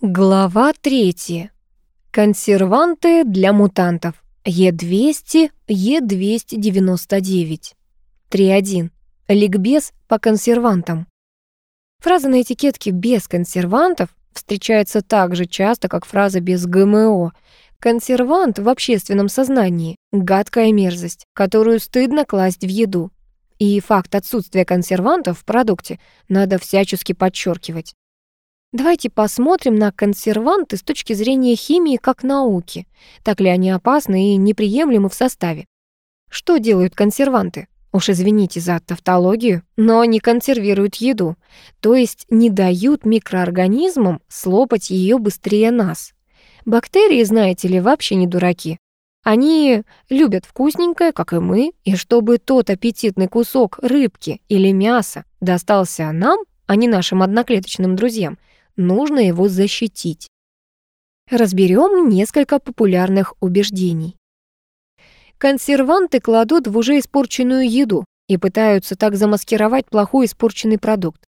Глава третья. Консерванты для мутантов. Е200, Е299. 3.1. Ликбез по консервантам. Фраза на этикетке «без консервантов» встречается так же часто, как фраза «без ГМО». Консервант в общественном сознании — гадкая мерзость, которую стыдно класть в еду. И факт отсутствия консервантов в продукте надо всячески подчеркивать. Давайте посмотрим на консерванты с точки зрения химии как науки. Так ли они опасны и неприемлемы в составе? Что делают консерванты? Уж извините за тавтологию, но они консервируют еду, то есть не дают микроорганизмам слопать ее быстрее нас. Бактерии, знаете ли, вообще не дураки. Они любят вкусненькое, как и мы, и чтобы тот аппетитный кусок рыбки или мяса достался нам, а не нашим одноклеточным друзьям, нужно его защитить. Разберем несколько популярных убеждений. Консерванты кладут в уже испорченную еду и пытаются так замаскировать плохой испорченный продукт.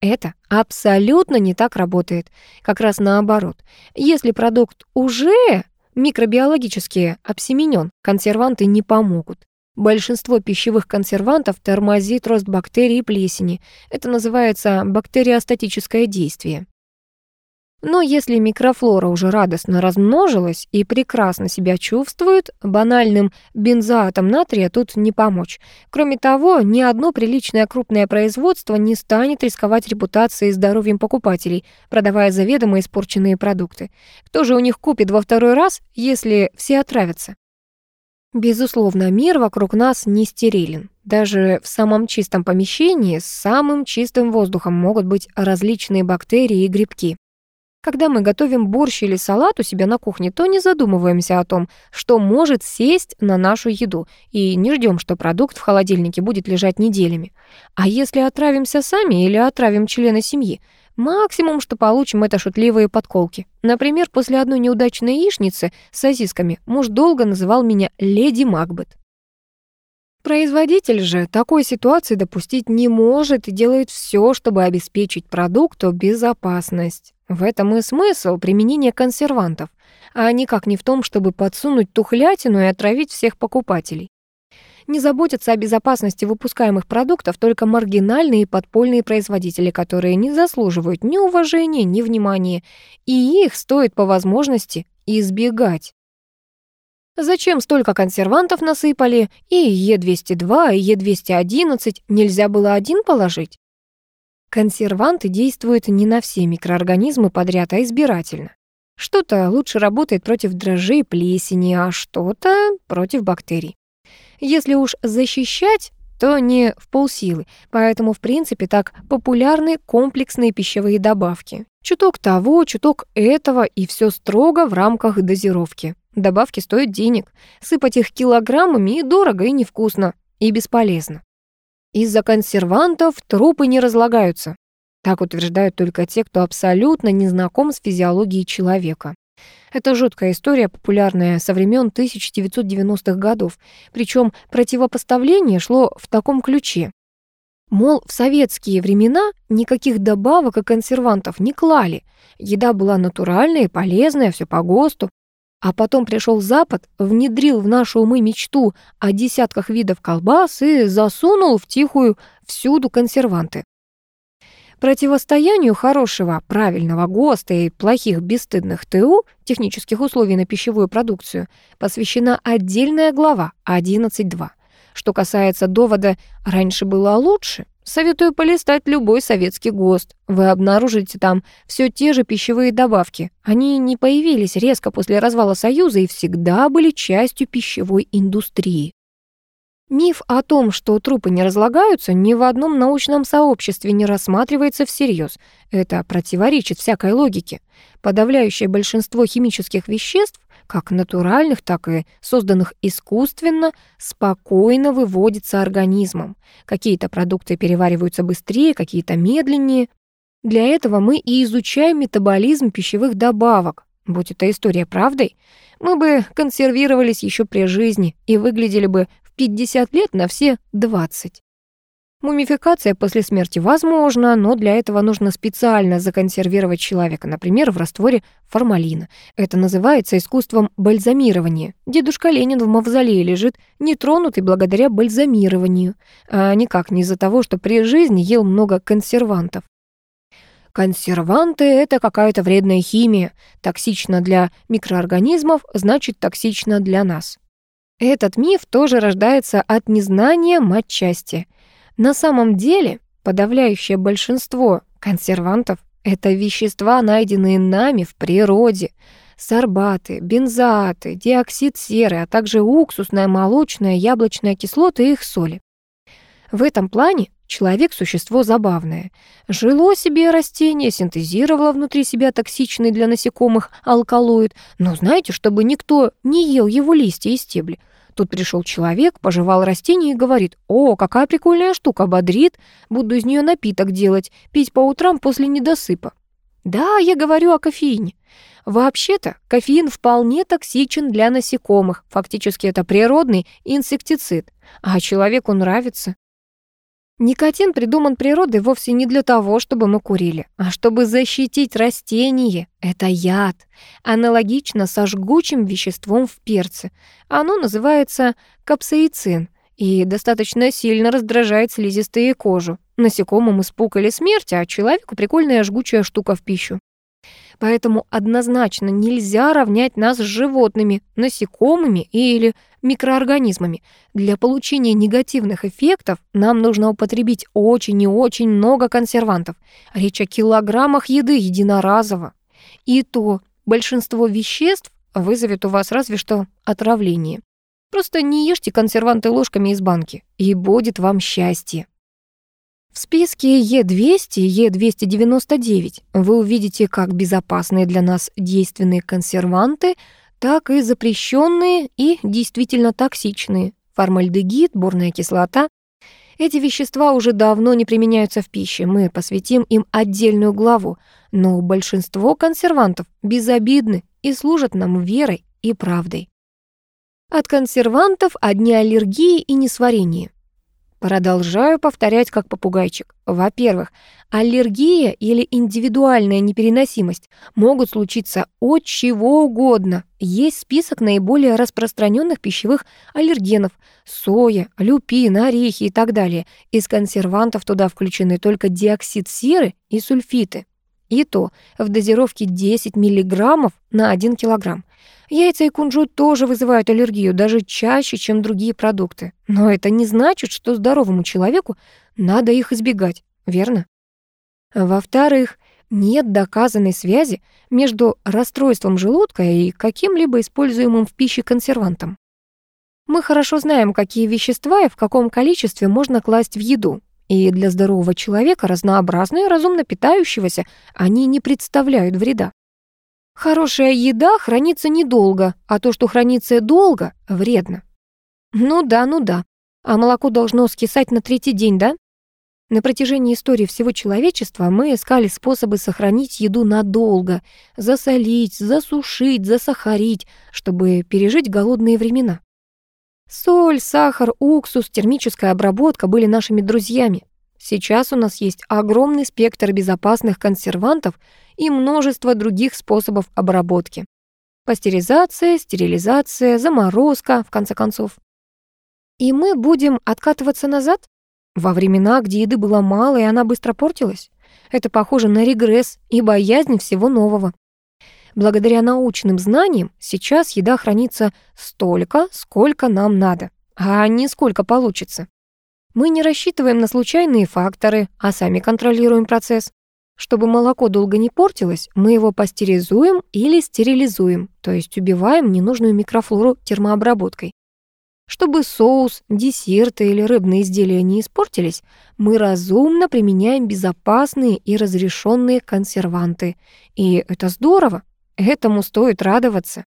Это абсолютно не так работает. Как раз наоборот. Если продукт уже микробиологически обсеменен, консерванты не помогут. Большинство пищевых консервантов тормозит рост бактерий и плесени. Это называется бактериостатическое действие. Но если микрофлора уже радостно размножилась и прекрасно себя чувствует, банальным бензоатом натрия тут не помочь. Кроме того, ни одно приличное крупное производство не станет рисковать репутацией и здоровьем покупателей, продавая заведомо испорченные продукты. Кто же у них купит во второй раз, если все отравятся? Безусловно, мир вокруг нас не стерилен. Даже в самом чистом помещении с самым чистым воздухом могут быть различные бактерии и грибки. Когда мы готовим борщ или салат у себя на кухне, то не задумываемся о том, что может сесть на нашу еду, и не ждем, что продукт в холодильнике будет лежать неделями. А если отравимся сами или отравим члена семьи, Максимум, что получим, это шутливые подколки. Например, после одной неудачной яичницы с сосисками муж долго называл меня «Леди Макбет». Производитель же такой ситуации допустить не может и делает все, чтобы обеспечить продукту безопасность. В этом и смысл применения консервантов, а никак не в том, чтобы подсунуть тухлятину и отравить всех покупателей. Не заботятся о безопасности выпускаемых продуктов только маргинальные и подпольные производители, которые не заслуживают ни уважения, ни внимания, и их стоит по возможности избегать. Зачем столько консервантов насыпали, и Е202, и Е211 нельзя было один положить? Консерванты действуют не на все микроорганизмы подряд, а избирательно. Что-то лучше работает против дрожжей плесени, а что-то против бактерий. Если уж защищать, то не в полсилы, поэтому, в принципе, так популярны комплексные пищевые добавки. Чуток того, чуток этого, и все строго в рамках дозировки. Добавки стоят денег. Сыпать их килограммами дорого, и невкусно, и бесполезно. Из-за консервантов трупы не разлагаются. Так утверждают только те, кто абсолютно не знаком с физиологией человека. Это жуткая история, популярная со времен 1990-х годов. Причем противопоставление шло в таком ключе. Мол, в советские времена никаких добавок и консервантов не клали. Еда была натуральная и полезная, все по ГОСТу. А потом пришел Запад, внедрил в наши умы мечту о десятках видов колбас и засунул в тихую всюду консерванты. Противостоянию хорошего, правильного ГОСТа и плохих бесстыдных ТУ, технических условий на пищевую продукцию, посвящена отдельная глава 11.2. Что касается довода «раньше было лучше», советую полистать любой советский ГОСТ. Вы обнаружите там все те же пищевые добавки. Они не появились резко после развала Союза и всегда были частью пищевой индустрии. Миф о том, что трупы не разлагаются, ни в одном научном сообществе не рассматривается всерьез. Это противоречит всякой логике. Подавляющее большинство химических веществ, как натуральных, так и созданных искусственно, спокойно выводится организмом. Какие-то продукты перевариваются быстрее, какие-то медленнее. Для этого мы и изучаем метаболизм пищевых добавок. Будь эта история правдой, мы бы консервировались еще при жизни и выглядели бы 50 лет на все 20. Мумификация после смерти возможна, но для этого нужно специально законсервировать человека, например, в растворе формалина. Это называется искусством бальзамирования. Дедушка Ленин в мавзолее лежит нетронутый благодаря бальзамированию, а никак не из-за того, что при жизни ел много консервантов. Консерванты — это какая-то вредная химия. Токсично для микроорганизмов, значит, токсично для нас. Этот миф тоже рождается от незнания матчасти — на самом деле, подавляющее большинство консервантов — это вещества, найденные нами в природе. Сорбаты, бензоаты, диоксид серы, а также уксусная, молочная, яблочная кислота и их соли. В этом плане человек — существо забавное. Жило себе растение, синтезировало внутри себя токсичный для насекомых алкалоид, но знаете, чтобы никто не ел его листья и стебли — Тут пришел человек, пожевал растение и говорит, «О, какая прикольная штука, бодрит, буду из нее напиток делать, пить по утрам после недосыпа». Да, я говорю о кофеине. Вообще-то кофеин вполне токсичен для насекомых, фактически это природный инсектицид, а человеку нравится. Никотин придуман природой вовсе не для того, чтобы мы курили, а чтобы защитить растение. Это яд. Аналогично со жгучим веществом в перце. Оно называется капсаицин и достаточно сильно раздражает слизистые кожу. Насекомым испуг или смерть, а человеку прикольная жгучая штука в пищу. Поэтому однозначно нельзя равнять нас с животными, насекомыми или микроорганизмами. Для получения негативных эффектов нам нужно употребить очень и очень много консервантов. Речь о килограммах еды единоразово. И то большинство веществ вызовет у вас разве что отравление. Просто не ешьте консерванты ложками из банки, и будет вам счастье. В списке Е200 и Е299 вы увидите как безопасные для нас действенные консерванты, так и запрещенные и действительно токсичные. Формальдегид, борная кислота. Эти вещества уже давно не применяются в пище, мы посвятим им отдельную главу, но большинство консервантов безобидны и служат нам верой и правдой. От консервантов одни аллергии и несварение. Продолжаю повторять как попугайчик. Во-первых, аллергия или индивидуальная непереносимость могут случиться от чего угодно. Есть список наиболее распространенных пищевых аллергенов – соя, люпин, орехи и так далее. Из консервантов туда включены только диоксид серы и сульфиты. И то в дозировке 10 мг на 1 килограмм. Яйца и кунжут тоже вызывают аллергию, даже чаще, чем другие продукты. Но это не значит, что здоровому человеку надо их избегать, верно? Во-вторых, нет доказанной связи между расстройством желудка и каким-либо используемым в пище консервантом. Мы хорошо знаем, какие вещества и в каком количестве можно класть в еду. И для здорового человека, разнообразные, разумно питающегося, они не представляют вреда. Хорошая еда хранится недолго, а то, что хранится долго, вредно. Ну да, ну да. А молоко должно скисать на третий день, да? На протяжении истории всего человечества мы искали способы сохранить еду надолго, засолить, засушить, засахарить, чтобы пережить голодные времена. Соль, сахар, уксус, термическая обработка были нашими друзьями. Сейчас у нас есть огромный спектр безопасных консервантов и множество других способов обработки. Пастеризация, стерилизация, заморозка, в конце концов. И мы будем откатываться назад? Во времена, где еды было мало, и она быстро портилась? Это похоже на регресс и боязнь всего нового. Благодаря научным знаниям сейчас еда хранится столько, сколько нам надо, а не сколько получится. Мы не рассчитываем на случайные факторы, а сами контролируем процесс. Чтобы молоко долго не портилось, мы его пастеризуем или стерилизуем, то есть убиваем ненужную микрофлору термообработкой. Чтобы соус, десерты или рыбные изделия не испортились, мы разумно применяем безопасные и разрешенные консерванты. И это здорово, этому стоит радоваться.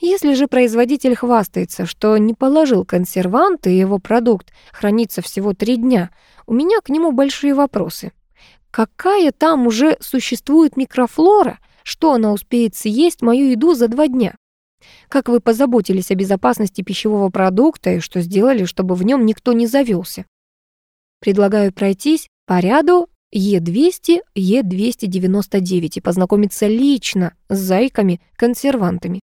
Если же производитель хвастается, что не положил консервант и его продукт хранится всего три дня, у меня к нему большие вопросы. Какая там уже существует микрофлора, что она успеет съесть мою еду за два дня? Как вы позаботились о безопасности пищевого продукта и что сделали, чтобы в нем никто не завелся? Предлагаю пройтись по ряду Е200, Е299 и познакомиться лично с зайками-консервантами.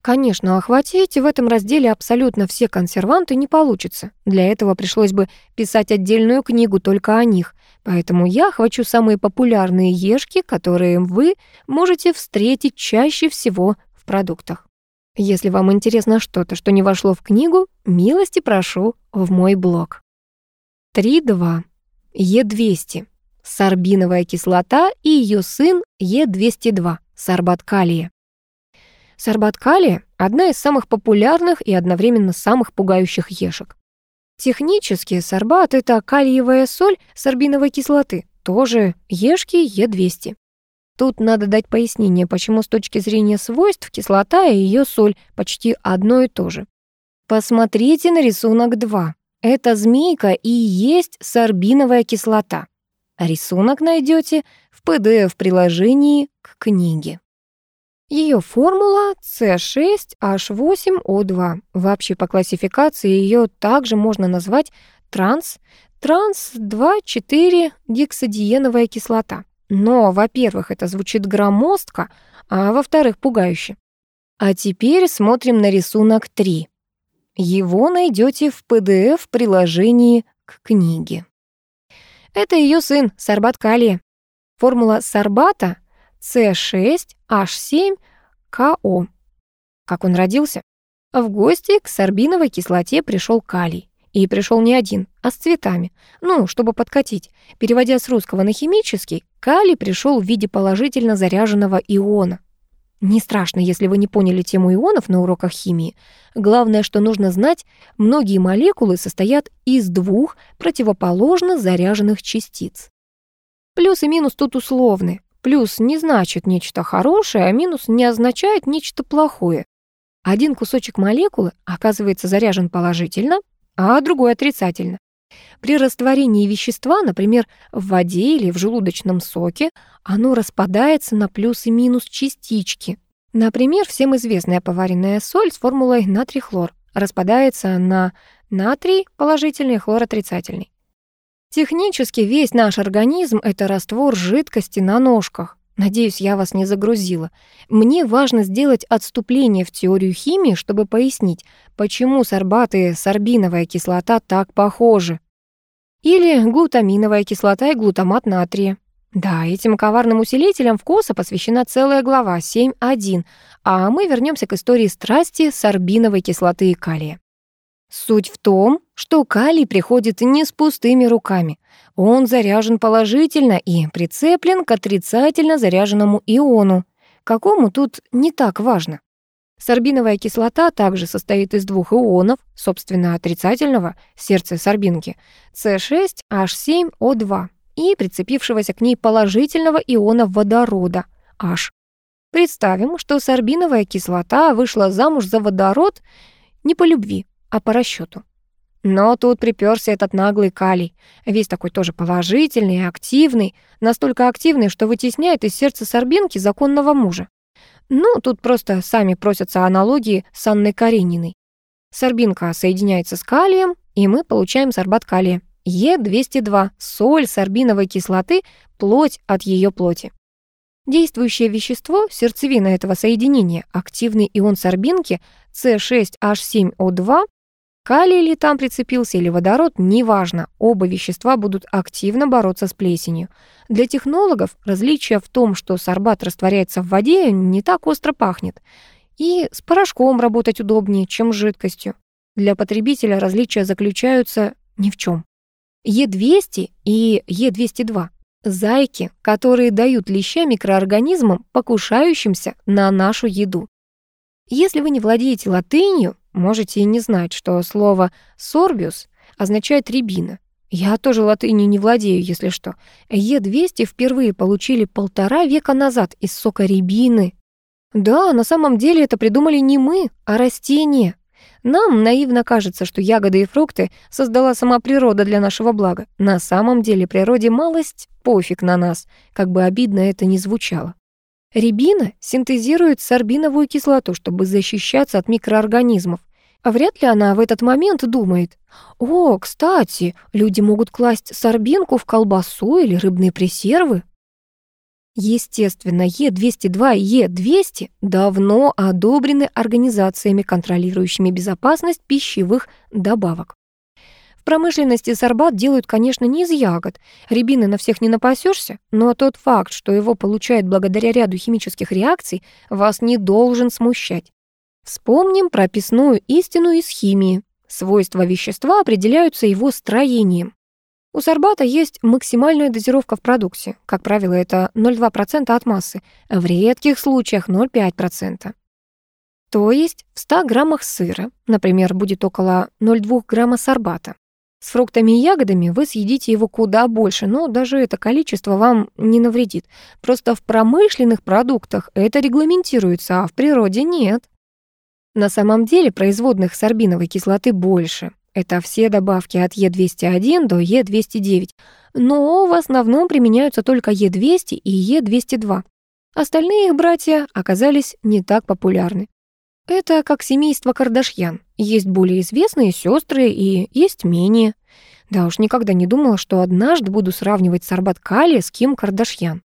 Конечно, охватить в этом разделе абсолютно все консерванты не получится. Для этого пришлось бы писать отдельную книгу только о них. Поэтому я охвачу самые популярные ешки, которые вы можете встретить чаще всего в продуктах. Если вам интересно что-то, что не вошло в книгу, милости прошу в мой блог. 3.2. Е200. Сорбиновая кислота и ее сын Е202. Сорбат калия. Сорбат калия – одна из самых популярных и одновременно самых пугающих ешек. Технически сорбат – это калиевая соль сорбиновой кислоты, тоже ешки Е200. Тут надо дать пояснение, почему с точки зрения свойств кислота и ее соль почти одно и то же. Посмотрите на рисунок 2. Эта змейка и есть сорбиновая кислота. Рисунок найдете в PDF-приложении к книге. Ее формула C6H8O2. Вообще по классификации ее также можно назвать транс, транс-2,4-гексадиеновая кислота. Но, во-первых, это звучит громоздко, а во-вторых, пугающе. А теперь смотрим на рисунок 3. Его найдете в PDF-приложении к книге. Это ее сын, сорбат калия. Формула сорбата — с6H7КО. Как он родился? В гости к сорбиновой кислоте пришел калий. И пришел не один, а с цветами. Ну, чтобы подкатить. Переводя с русского на химический, калий пришел в виде положительно заряженного иона. Не страшно, если вы не поняли тему ионов на уроках химии. Главное, что нужно знать, многие молекулы состоят из двух противоположно заряженных частиц. Плюс и минус тут условны. Плюс не значит нечто хорошее, а минус не означает нечто плохое. Один кусочек молекулы оказывается заряжен положительно, а другой отрицательно. При растворении вещества, например, в воде или в желудочном соке, оно распадается на плюс и минус частички. Например, всем известная поваренная соль с формулой натрий-хлор распадается на натрий положительный хлор отрицательный. Технически весь наш организм — это раствор жидкости на ножках. Надеюсь, я вас не загрузила. Мне важно сделать отступление в теорию химии, чтобы пояснить, почему сорбат и сорбиновая кислота так похожи. Или глутаминовая кислота и глутамат натрия. Да, этим коварным усилителям вкуса посвящена целая глава 7.1, а мы вернемся к истории страсти сорбиновой кислоты и калия. Суть в том, что калий приходит не с пустыми руками. Он заряжен положительно и прицеплен к отрицательно заряженному иону. Какому тут не так важно. Сорбиновая кислота также состоит из двух ионов, собственно, отрицательного, сердце сорбинки, С6H7O2 и прицепившегося к ней положительного иона водорода, H. Представим, что сорбиновая кислота вышла замуж за водород не по любви, а по расчету. Но тут приперся этот наглый калий, весь такой тоже положительный и активный, настолько активный, что вытесняет из сердца сорбинки законного мужа. Ну, тут просто сами просятся аналогии с Анной Карениной. Сорбинка соединяется с калием, и мы получаем сорбат калия. Е202, соль сорбиновой кислоты, плоть от ее плоти. Действующее вещество, сердцевина этого соединения, активный ион сорбинки С6H7O2, Калий ли там прицепился или водород, неважно, оба вещества будут активно бороться с плесенью. Для технологов различие в том, что сорбат растворяется в воде, не так остро пахнет. И с порошком работать удобнее, чем с жидкостью. Для потребителя различия заключаются ни в чем. Е200 и Е202 – зайки, которые дают леща микроорганизмам, покушающимся на нашу еду. Если вы не владеете латынью, Можете и не знать, что слово «сорбиус» означает «рябина». Я тоже латынью не владею, если что. Е200 впервые получили полтора века назад из сока рябины. Да, на самом деле это придумали не мы, а растения. Нам наивно кажется, что ягоды и фрукты создала сама природа для нашего блага. На самом деле природе малость пофиг на нас, как бы обидно это ни звучало. Рябина синтезирует сорбиновую кислоту, чтобы защищаться от микроорганизмов. Вряд ли она в этот момент думает, «О, кстати, люди могут класть сорбинку в колбасу или рыбные пресервы». Естественно, Е202 и Е200 давно одобрены организациями, контролирующими безопасность пищевых добавок. В промышленности сорбат делают, конечно, не из ягод. Рябины на всех не напасешься, но тот факт, что его получают благодаря ряду химических реакций, вас не должен смущать. Вспомним прописную истину из химии. Свойства вещества определяются его строением. У сорбата есть максимальная дозировка в продукте. Как правило, это 0,2% от массы, в редких случаях 0,5%. То есть в 100 граммах сыра, например, будет около 0,2 грамма сорбата. С фруктами и ягодами вы съедите его куда больше, но даже это количество вам не навредит. Просто в промышленных продуктах это регламентируется, а в природе нет. На самом деле производных сорбиновой кислоты больше. Это все добавки от Е201 до Е209, но в основном применяются только Е200 и Е202. Остальные их братья оказались не так популярны. Это как семейство Кардашьян. Есть более известные сестры и есть менее. Да уж никогда не думала, что однажды буду сравнивать Сарбат Кали с Ким Кардашьян.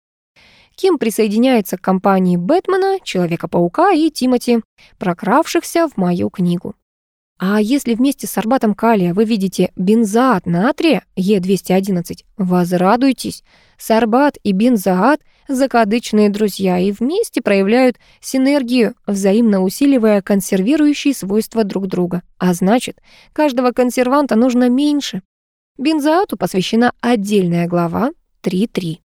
Ким присоединяется к компании Бэтмена, Человека-паука и Тимати, прокравшихся в мою книгу. А если вместе с сорбатом калия вы видите бензоат натрия Е211, возрадуйтесь. Сорбат и бензоат – закадычные друзья и вместе проявляют синергию, взаимно усиливая консервирующие свойства друг друга. А значит, каждого консерванта нужно меньше. Бензоату посвящена отдельная глава 3.3.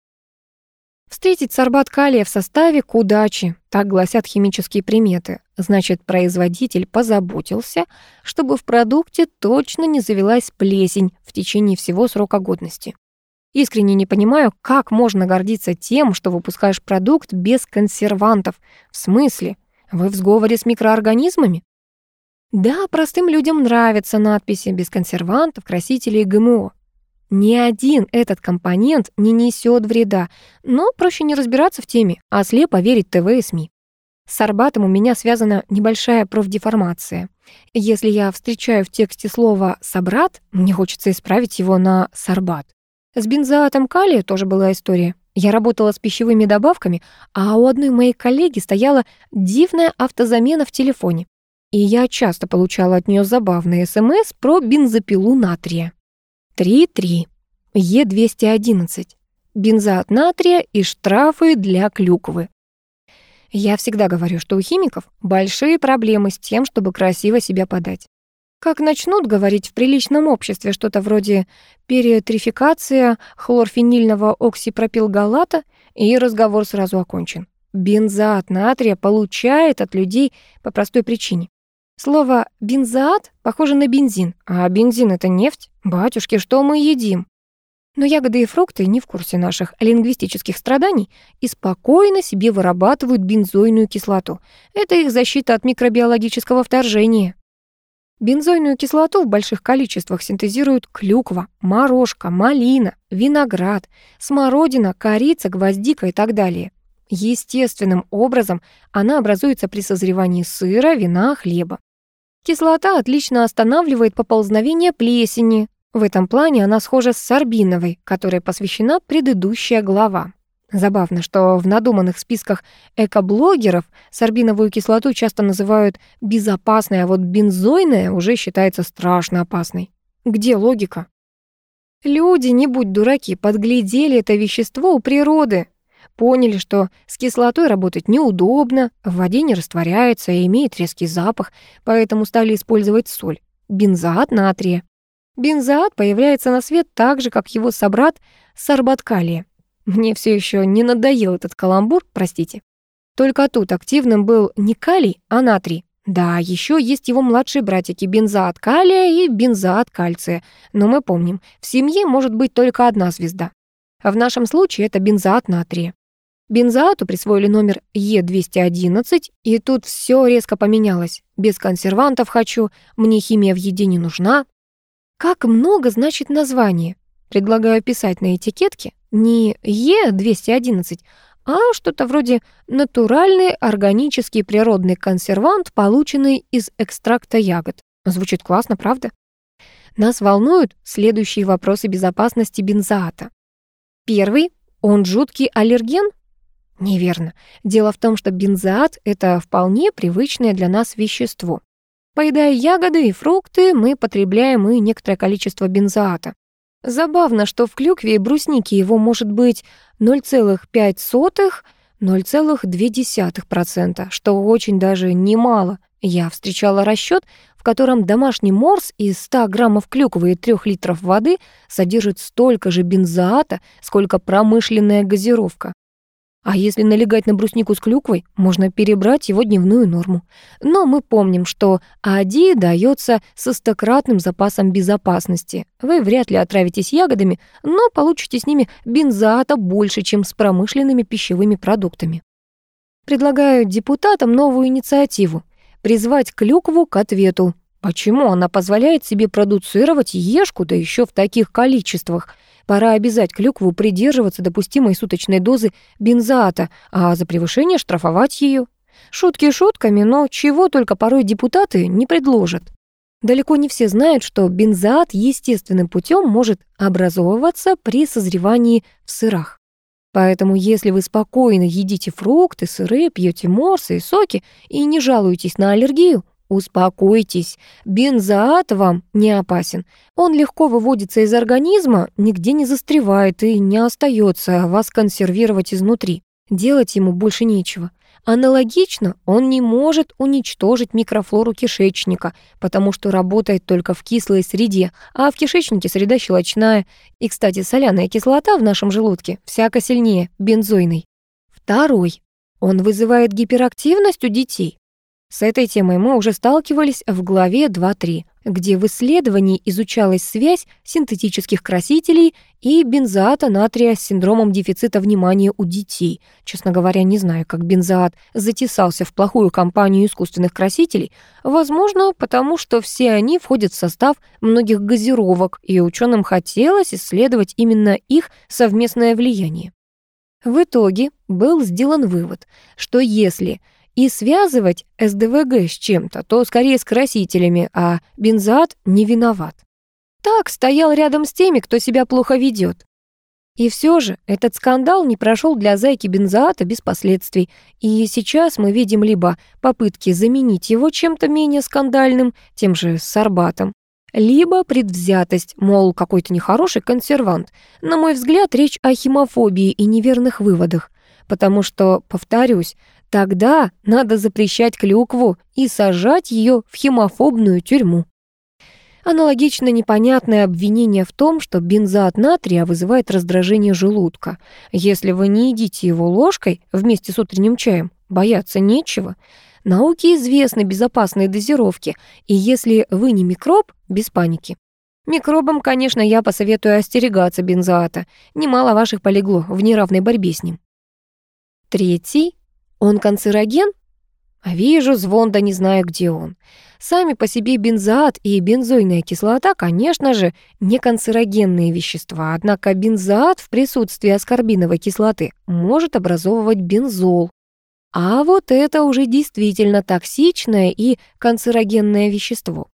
Встретить сорбат калия в составе к удаче, так гласят химические приметы. Значит, производитель позаботился, чтобы в продукте точно не завелась плесень в течение всего срока годности. Искренне не понимаю, как можно гордиться тем, что выпускаешь продукт без консервантов. В смысле? Вы в сговоре с микроорганизмами? Да, простым людям нравятся надписи без консервантов, красителей и ГМО. Ни один этот компонент не несет вреда, но проще не разбираться в теме, а слепо верить ТВ и СМИ. С Арбатом у меня связана небольшая профдеформация. Если я встречаю в тексте слово «собрат», мне хочется исправить его на «сорбат». С бензоатом калия тоже была история. Я работала с пищевыми добавками, а у одной моей коллеги стояла дивная автозамена в телефоне. И я часто получала от нее забавные СМС про бензопилу натрия. 3.3. Е211. Бензоат натрия и штрафы для клюквы. Я всегда говорю, что у химиков большие проблемы с тем, чтобы красиво себя подать. Как начнут говорить в приличном обществе что-то вроде периотрификация хлорфенильного оксипропилгалата, и разговор сразу окончен. Бензоат натрия получает от людей по простой причине. Слово «бензоат» похоже на бензин, а бензин — это нефть. Батюшки, что мы едим? Но ягоды и фрукты не в курсе наших лингвистических страданий и спокойно себе вырабатывают бензойную кислоту. Это их защита от микробиологического вторжения. Бензойную кислоту в больших количествах синтезируют клюква, морожка, малина, виноград, смородина, корица, гвоздика и так далее. Естественным образом она образуется при созревании сыра, вина, хлеба. Кислота отлично останавливает поползновение плесени. В этом плане она схожа с сорбиновой, которой посвящена предыдущая глава. Забавно, что в надуманных списках экоблогеров сорбиновую кислоту часто называют безопасной, а вот бензойная уже считается страшно опасной. Где логика? Люди, не будь дураки, подглядели это вещество у природы, Поняли, что с кислотой работать неудобно, в воде не растворяется и имеет резкий запах, поэтому стали использовать соль, бензоат натрия. Бензоат появляется на свет так же, как его собрат сорбат калия. Мне все еще не надоел этот каламбур, простите. Только тут активным был не калий, а натрий. Да, еще есть его младшие братики бензоат калия и бензоат кальция. Но мы помним, в семье может быть только одна звезда. В нашем случае это бензоат натрия. Бензоату присвоили номер Е211, и тут все резко поменялось. Без консервантов хочу, мне химия в еде не нужна. Как много значит название? Предлагаю писать на этикетке не Е211, а что-то вроде «натуральный органический природный консервант, полученный из экстракта ягод». Звучит классно, правда? Нас волнуют следующие вопросы безопасности бензоата. Первый. Он жуткий аллерген? Неверно. Дело в том, что бензоат — это вполне привычное для нас вещество. Поедая ягоды и фрукты, мы потребляем и некоторое количество бензоата. Забавно, что в клюкве и бруснике его может быть 0,5-0,2%, что очень даже немало. Я встречала расчет, в котором домашний морс из 100 граммов клюквы и 3 литров воды содержит столько же бензоата, сколько промышленная газировка. А если налегать на бруснику с клюквой, можно перебрать его дневную норму. Но мы помним, что АДИ дается со стократным запасом безопасности. Вы вряд ли отравитесь ягодами, но получите с ними бензоата больше, чем с промышленными пищевыми продуктами. Предлагаю депутатам новую инициативу — призвать клюкву к ответу. Почему она позволяет себе продуцировать ешку, да еще в таких количествах — Пора обязать клюкву придерживаться допустимой суточной дозы бензоата, а за превышение штрафовать ее. Шутки шутками, но чего только порой депутаты не предложат. Далеко не все знают, что бензоат естественным путем может образовываться при созревании в сырах. Поэтому если вы спокойно едите фрукты, сыры, пьете морсы и соки и не жалуетесь на аллергию, Успокойтесь, бензоат вам не опасен. Он легко выводится из организма, нигде не застревает и не остается вас консервировать изнутри. Делать ему больше нечего. Аналогично он не может уничтожить микрофлору кишечника, потому что работает только в кислой среде, а в кишечнике среда щелочная. И, кстати, соляная кислота в нашем желудке всяко сильнее бензойной. Второй. Он вызывает гиперактивность у детей. С этой темой мы уже сталкивались в главе 2.3, где в исследовании изучалась связь синтетических красителей и бензоата натрия с синдромом дефицита внимания у детей. Честно говоря, не знаю, как бензоат затесался в плохую компанию искусственных красителей. Возможно, потому что все они входят в состав многих газировок, и ученым хотелось исследовать именно их совместное влияние. В итоге был сделан вывод, что если и связывать СДВГ с чем-то, то скорее с красителями, а бензоат не виноват. Так стоял рядом с теми, кто себя плохо ведет. И все же этот скандал не прошел для зайки бензоата без последствий, и сейчас мы видим либо попытки заменить его чем-то менее скандальным, тем же сорбатом, либо предвзятость, мол, какой-то нехороший консервант. На мой взгляд, речь о химофобии и неверных выводах, потому что, повторюсь, Тогда надо запрещать клюкву и сажать ее в химофобную тюрьму. Аналогично непонятное обвинение в том, что бензоат натрия вызывает раздражение желудка. Если вы не едите его ложкой вместе с утренним чаем, бояться нечего. Науке известны безопасные дозировки, и если вы не микроб, без паники. Микробам, конечно, я посоветую остерегаться бензоата. Немало ваших полегло в неравной борьбе с ним. Третий он канцероген? А вижу звон, да не знаю, где он. Сами по себе бензоат и бензойная кислота, конечно же, не канцерогенные вещества, однако бензоат в присутствии аскорбиновой кислоты может образовывать бензол. А вот это уже действительно токсичное и канцерогенное вещество.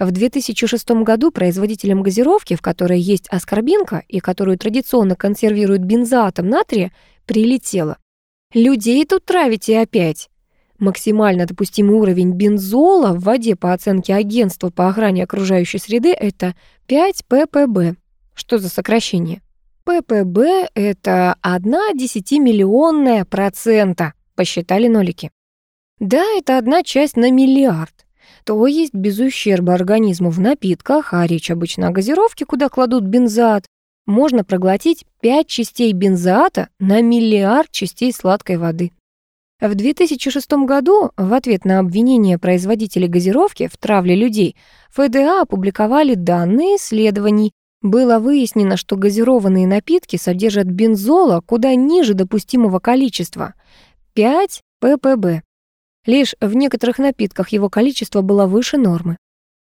В 2006 году производителям газировки, в которой есть аскорбинка и которую традиционно консервируют бензоатом натрия, прилетело. Людей тут травите опять. Максимально допустимый уровень бензола в воде по оценке агентства по охране окружающей среды это 5 ppb. Что за сокращение? ppb — это 1 десятимиллионная процента, посчитали нолики. Да, это одна часть на миллиард. То есть без ущерба организму в напитках, а речь обычно о газировке, куда кладут бензоат, можно проглотить 5 частей бензоата на миллиард частей сладкой воды. В 2006 году в ответ на обвинение производителей газировки в травле людей ФДА опубликовали данные исследований. Было выяснено, что газированные напитки содержат бензола куда ниже допустимого количества — 5 ppb. Лишь в некоторых напитках его количество было выше нормы.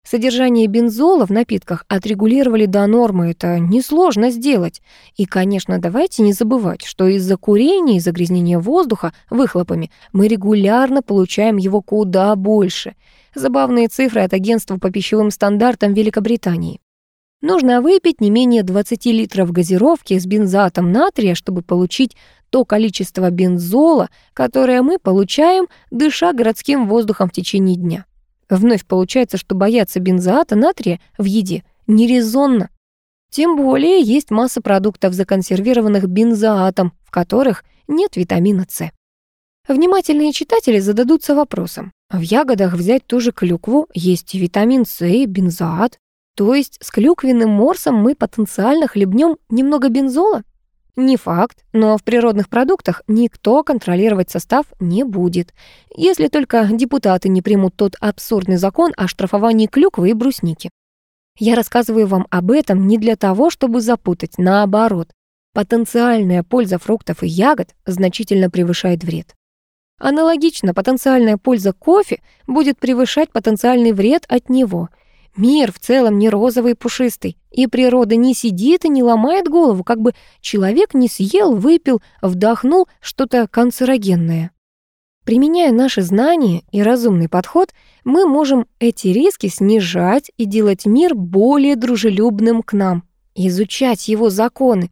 Содержание бензола в напитках отрегулировали до нормы, это несложно сделать. И, конечно, давайте не забывать, что из-за курения и загрязнения воздуха выхлопами мы регулярно получаем его куда больше. Забавные цифры от агентства по пищевым стандартам Великобритании. Нужно выпить не менее 20 литров газировки с бензатом натрия, чтобы получить то количество бензола, которое мы получаем, дыша городским воздухом в течение дня. Вновь получается, что бояться бензоата натрия в еде нерезонно. Тем более есть масса продуктов, законсервированных бензоатом, в которых нет витамина С. Внимательные читатели зададутся вопросом. В ягодах взять ту же клюкву, есть витамин С, и бензоат. То есть с клюквенным морсом мы потенциально хлебнем немного бензола? Не факт, но в природных продуктах никто контролировать состав не будет, если только депутаты не примут тот абсурдный закон о штрафовании клюквы и брусники. Я рассказываю вам об этом не для того, чтобы запутать, наоборот. Потенциальная польза фруктов и ягод значительно превышает вред. Аналогично, потенциальная польза кофе будет превышать потенциальный вред от него – Мир в целом не розовый и пушистый, и природа не сидит и не ломает голову, как бы человек не съел, выпил, вдохнул что-то канцерогенное. Применяя наши знания и разумный подход, мы можем эти риски снижать и делать мир более дружелюбным к нам, изучать его законы.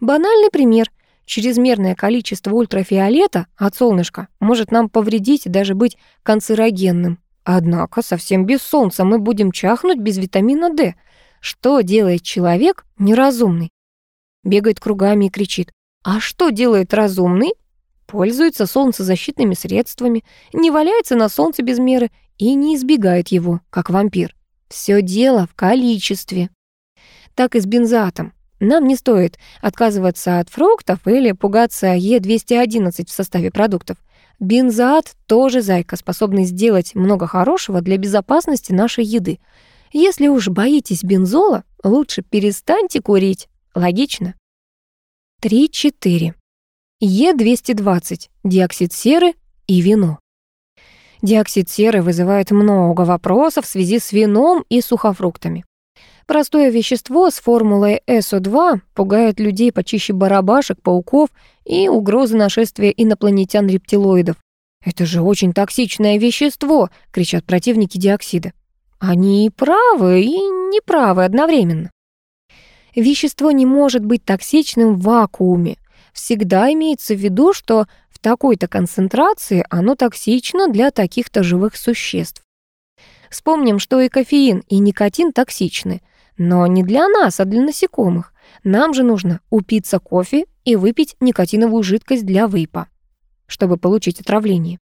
Банальный пример. Чрезмерное количество ультрафиолета от солнышка может нам повредить и даже быть канцерогенным. Однако совсем без солнца мы будем чахнуть без витамина D. Что делает человек неразумный? Бегает кругами и кричит. А что делает разумный? Пользуется солнцезащитными средствами, не валяется на солнце без меры и не избегает его, как вампир. Все дело в количестве. Так и с бензатом. Нам не стоит отказываться от фруктов или пугаться Е211 в составе продуктов. Бензоат тоже зайка, способный сделать много хорошего для безопасности нашей еды. Если уж боитесь бензола, лучше перестаньте курить. Логично? 3-4. Е220. Диоксид серы и вино. Диоксид серы вызывает много вопросов в связи с вином и сухофруктами. Простое вещество с формулой SO2 пугает людей почище барабашек, пауков и угрозы нашествия инопланетян-рептилоидов. «Это же очень токсичное вещество!» — кричат противники диоксида. Они и правы, и неправы одновременно. Вещество не может быть токсичным в вакууме. Всегда имеется в виду, что в такой-то концентрации оно токсично для таких-то живых существ. Вспомним, что и кофеин, и никотин токсичны — но не для нас, а для насекомых. Нам же нужно упиться кофе и выпить никотиновую жидкость для вейпа, чтобы получить отравление.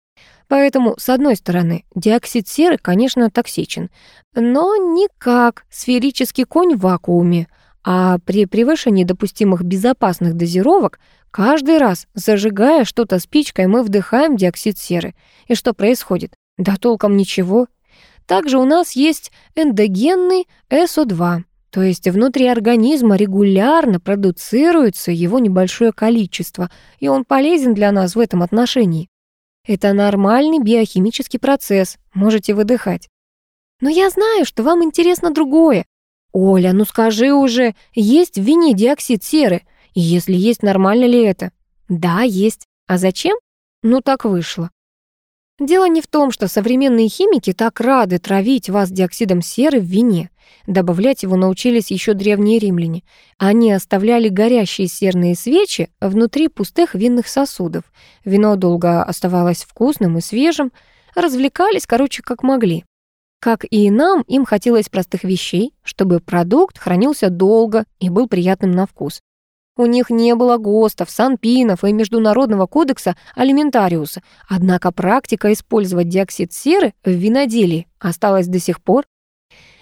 Поэтому, с одной стороны, диоксид серы, конечно, токсичен, но не как сферический конь в вакууме, а при превышении допустимых безопасных дозировок каждый раз, зажигая что-то спичкой, мы вдыхаем диоксид серы. И что происходит? Да толком ничего. Также у нас есть эндогенный СО2, то есть внутри организма регулярно продуцируется его небольшое количество, и он полезен для нас в этом отношении. Это нормальный биохимический процесс, можете выдыхать. Но я знаю, что вам интересно другое. Оля, ну скажи уже, есть в вине диоксид серы? И если есть, нормально ли это? Да, есть. А зачем? Ну так вышло. Дело не в том, что современные химики так рады травить вас диоксидом серы в вине. Добавлять его научились еще древние римляне. Они оставляли горящие серные свечи внутри пустых винных сосудов. Вино долго оставалось вкусным и свежим. Развлекались, короче, как могли. Как и нам, им хотелось простых вещей, чтобы продукт хранился долго и был приятным на вкус. У них не было ГОСТов, санпинов и Международного кодекса алиментариуса, однако практика использовать диоксид серы в виноделии осталась до сих пор.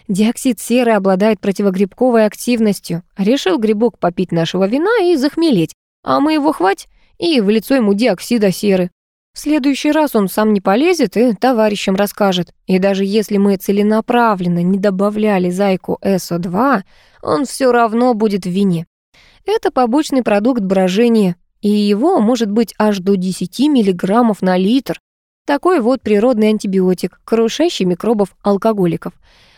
Диоксид серы обладает противогрибковой активностью. Решил грибок попить нашего вина и захмелеть, а мы его хвать и в лицо ему диоксида серы. В следующий раз он сам не полезет и товарищам расскажет. И даже если мы целенаправленно не добавляли зайку СО2, он все равно будет в вине. Это побочный продукт брожения, и его может быть аж до 10 мг на литр. Такой вот природный антибиотик, крушащий микробов-алкоголиков.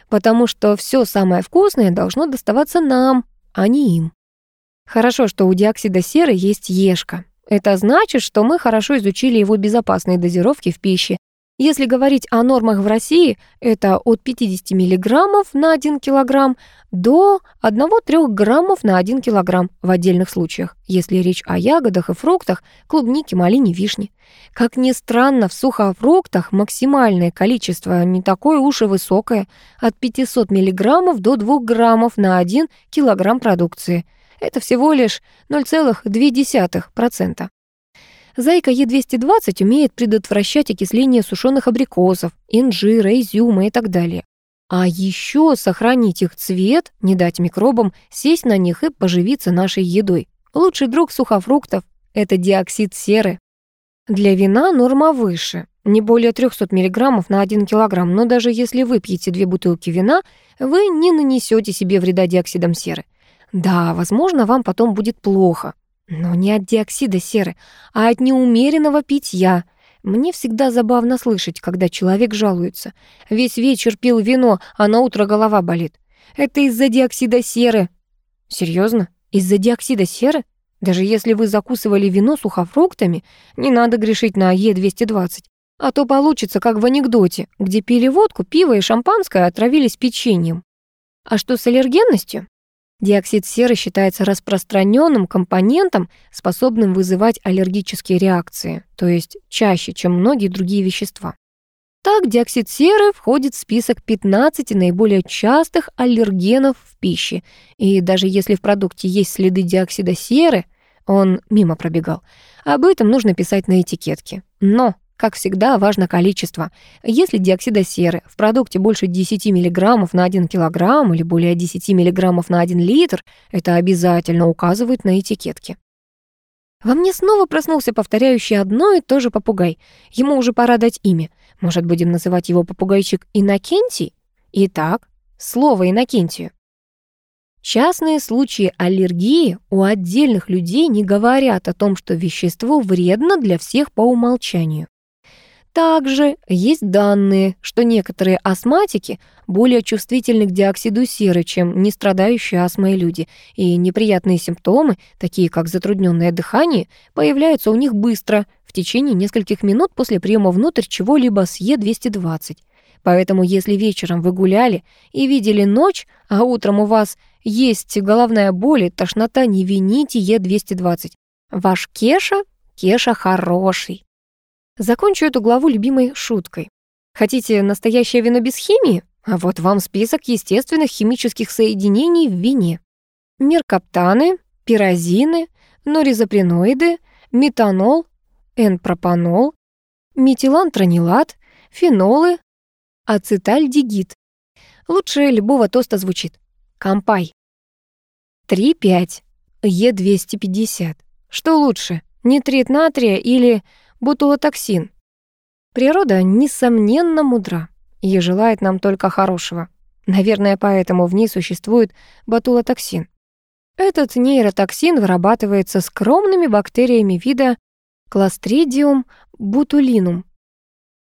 Потому что все самое вкусное должно доставаться нам, а не им. Хорошо, что у диоксида серы есть ешка. Это значит, что мы хорошо изучили его безопасные дозировки в пище. Если говорить о нормах в России, это от 50 мг на 1 кг до 1-3 граммов на 1 кг в отдельных случаях, если речь о ягодах и фруктах, клубнике, малине, вишне. Как ни странно, в сухофруктах максимальное количество не такое уж и высокое, от 500 мг до 2 граммов на 1 кг продукции. Это всего лишь 0,2%. Зайка Е220 умеет предотвращать окисление сушеных абрикосов, инжира, изюма и так далее. А еще сохранить их цвет, не дать микробам сесть на них и поживиться нашей едой. Лучший друг сухофруктов – это диоксид серы. Для вина норма выше, не более 300 мг на 1 кг, но даже если выпьете две бутылки вина, вы не нанесете себе вреда диоксидом серы. Да, возможно, вам потом будет плохо, но не от диоксида серы, а от неумеренного питья. Мне всегда забавно слышать, когда человек жалуется. Весь вечер пил вино, а на утро голова болит. Это из-за диоксида серы. Серьезно? Из-за диоксида серы? Даже если вы закусывали вино сухофруктами, не надо грешить на Е220. А то получится, как в анекдоте, где пили водку, пиво и шампанское, отравились печеньем. А что с аллергенностью? Диоксид серы считается распространенным компонентом, способным вызывать аллергические реакции, то есть чаще, чем многие другие вещества. Так, диоксид серы входит в список 15 наиболее частых аллергенов в пище, и даже если в продукте есть следы диоксида серы, он мимо пробегал, об этом нужно писать на этикетке. Но как всегда, важно количество. Если диоксида серы в продукте больше 10 мг на 1 кг или более 10 мг на 1 литр, это обязательно указывают на этикетке. Во мне снова проснулся повторяющий одно и то же попугай. Ему уже пора дать имя. Может, будем называть его попугайчик Иннокентий? Итак, слово Иннокентию. Частные случаи аллергии у отдельных людей не говорят о том, что вещество вредно для всех по умолчанию. Также есть данные, что некоторые астматики более чувствительны к диоксиду серы, чем не страдающие астмой люди, и неприятные симптомы, такие как затрудненное дыхание, появляются у них быстро, в течение нескольких минут после приема внутрь чего-либо с Е220. Поэтому если вечером вы гуляли и видели ночь, а утром у вас есть головная боль и тошнота, не вините Е220. Ваш Кеша, Кеша хороший. Закончу эту главу любимой шуткой. Хотите настоящее вино без химии? А вот вам список естественных химических соединений в вине. Меркаптаны, пирозины, норизопреноиды, метанол, энпропанол, метилантронилат, фенолы, ацетальдегид. Лучше любого тоста звучит. Кампай. 3,5. Е250. Что лучше, нитрит натрия или бутулотоксин. Природа, несомненно, мудра и желает нам только хорошего. Наверное, поэтому в ней существует ботулотоксин. Этот нейротоксин вырабатывается скромными бактериями вида Clostridium botulinum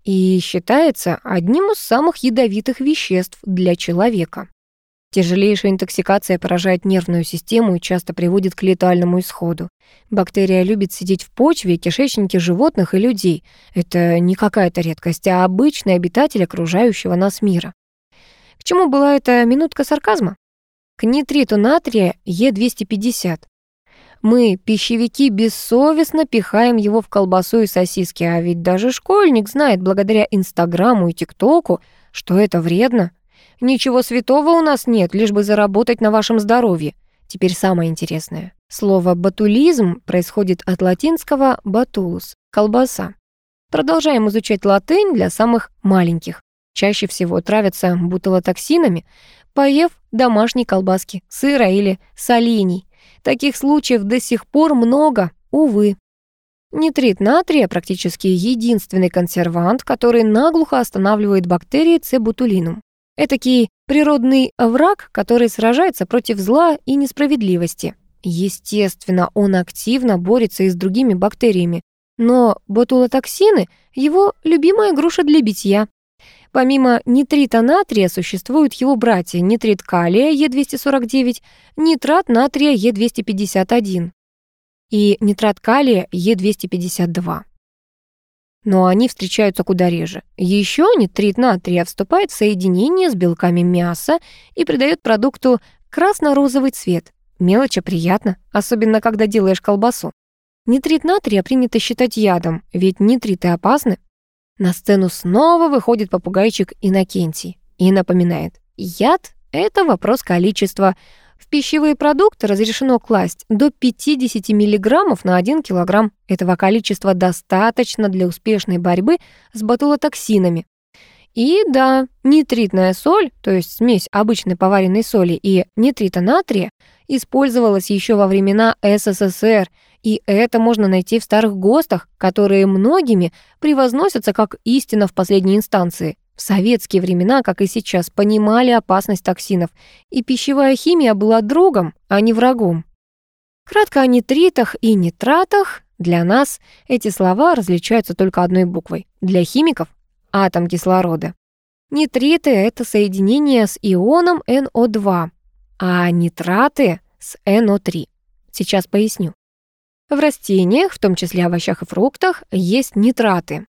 и считается одним из самых ядовитых веществ для человека. Тяжелейшая интоксикация поражает нервную систему и часто приводит к летальному исходу. Бактерия любит сидеть в почве и кишечнике животных и людей. Это не какая-то редкость, а обычный обитатель окружающего нас мира. К чему была эта минутка сарказма? К нитриту натрия Е250. Мы, пищевики, бессовестно пихаем его в колбасу и сосиски, а ведь даже школьник знает благодаря Инстаграму и ТикТоку, что это вредно. Ничего святого у нас нет, лишь бы заработать на вашем здоровье. Теперь самое интересное. Слово «ботулизм» происходит от латинского «ботулус» — колбаса. Продолжаем изучать латынь для самых маленьких. Чаще всего травятся бутылотоксинами, поев домашней колбаски, сыра или солений. Таких случаев до сих пор много, увы. Нитрит натрия практически единственный консервант, который наглухо останавливает бактерии цебутулинум. Этакий природный враг, который сражается против зла и несправедливости. Естественно, он активно борется и с другими бактериями, но ботулотоксины — его любимая груша для битья. Помимо нитрита натрия существуют его братья нитрит калия Е249, нитрат натрия Е251 и нитрат калия Е252. Но они встречаются куда реже. Еще нитрит натрия вступает в соединение с белками мяса и придает продукту красно-розовый цвет. Мелочь, а приятно, особенно когда делаешь колбасу. Нитрит натрия принято считать ядом, ведь нитриты опасны. На сцену снова выходит попугайчик Иннокентий и напоминает, яд — это вопрос количества. В пищевые продукты разрешено класть до 50 мг на 1 кг. Этого количества достаточно для успешной борьбы с ботулотоксинами. И да, нитритная соль, то есть смесь обычной поваренной соли и нитрита натрия, использовалась еще во времена СССР, и это можно найти в старых ГОСТах, которые многими превозносятся как истина в последней инстанции. В советские времена, как и сейчас, понимали опасность токсинов, и пищевая химия была другом, а не врагом. Кратко о нитритах и нитратах. Для нас эти слова различаются только одной буквой. Для химиков — атом кислорода. Нитриты — это соединение с ионом NO2, а нитраты — с NO3. Сейчас поясню. В растениях, в том числе овощах и фруктах, есть нитраты.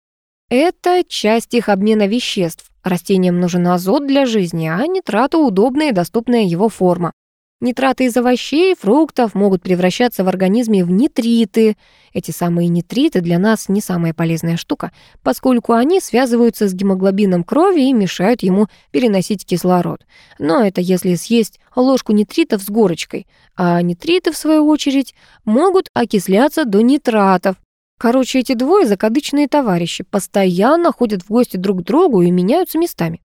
Это часть их обмена веществ. Растениям нужен азот для жизни, а нитрату удобная и доступная его форма. Нитраты из овощей и фруктов могут превращаться в организме в нитриты. Эти самые нитриты для нас не самая полезная штука, поскольку они связываются с гемоглобином крови и мешают ему переносить кислород. Но это если съесть ложку нитритов с горочкой, а нитриты, в свою очередь, могут окисляться до нитратов, Короче, эти двое закадычные товарищи, постоянно ходят в гости друг к другу и меняются местами.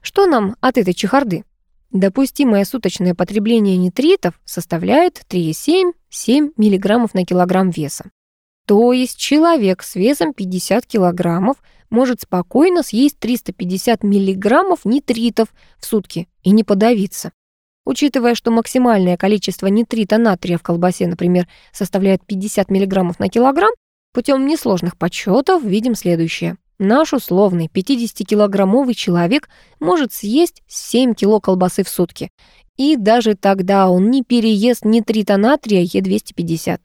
Что нам от этой чехарды? Допустимое суточное потребление нитритов составляет 3,7-7 мг на килограмм веса. То есть человек с весом 50 килограммов может спокойно съесть 350 миллиграммов нитритов в сутки и не подавиться. Учитывая, что максимальное количество нитрита натрия в колбасе, например, составляет 50 мг на килограмм, путем несложных подсчетов видим следующее. Наш условный 50-килограммовый человек может съесть 7 кило колбасы в сутки. И даже тогда он не переест нитрита натрия Е250.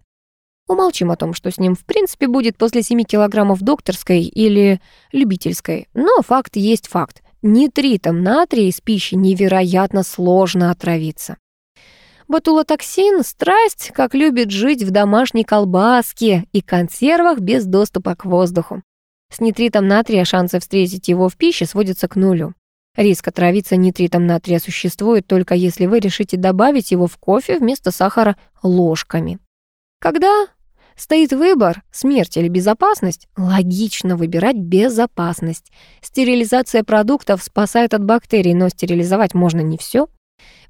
Умолчим о том, что с ним в принципе будет после 7 килограммов докторской или любительской. Но факт есть факт. Нитритом натрия из пищи невероятно сложно отравиться. Ботулотоксин — страсть, как любит жить в домашней колбаске и консервах без доступа к воздуху. С нитритом натрия шансы встретить его в пище сводятся к нулю. Риск отравиться нитритом натрия существует только если вы решите добавить его в кофе вместо сахара ложками. Когда Стоит выбор, смерть или безопасность, логично выбирать безопасность. Стерилизация продуктов спасает от бактерий, но стерилизовать можно не все.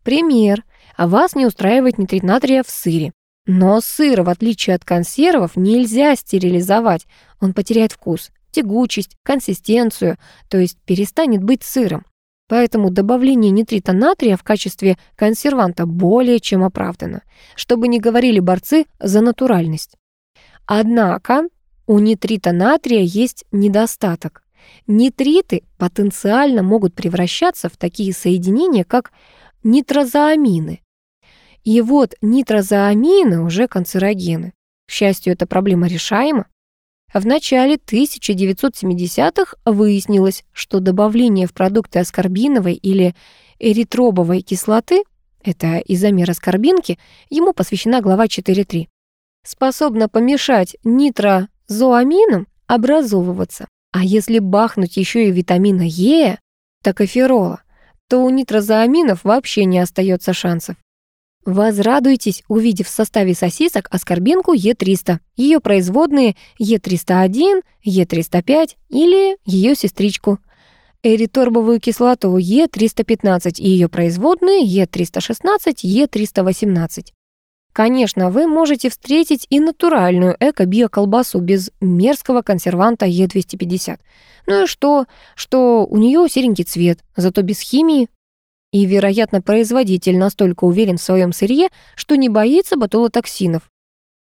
Пример. А вас не устраивает нитрит натрия в сыре. Но сыр, в отличие от консервов, нельзя стерилизовать. Он потеряет вкус, тягучесть, консистенцию, то есть перестанет быть сыром. Поэтому добавление нитрита натрия в качестве консерванта более чем оправдано, чтобы не говорили борцы за натуральность. Однако у нитрита натрия есть недостаток. Нитриты потенциально могут превращаться в такие соединения, как нитрозоамины. И вот нитрозоамины уже канцерогены. К счастью, эта проблема решаема. В начале 1970-х выяснилось, что добавление в продукты аскорбиновой или эритробовой кислоты, это изомер аскорбинки, ему посвящена глава 4.3, способна помешать нитрозоаминам образовываться. А если бахнуть еще и витамина Е, токоферола, то у нитрозоаминов вообще не остается шансов. Возрадуйтесь, увидев в составе сосисок аскорбинку Е300, ее производные Е301, Е305 или ее сестричку эриторбовую кислоту Е315 и ее производные Е316, Е318. Конечно, вы можете встретить и натуральную эко-биоколбасу без мерзкого консерванта Е250. Ну и что? Что у нее серенький цвет, зато без химии. И, вероятно, производитель настолько уверен в своем сырье, что не боится ботулотоксинов.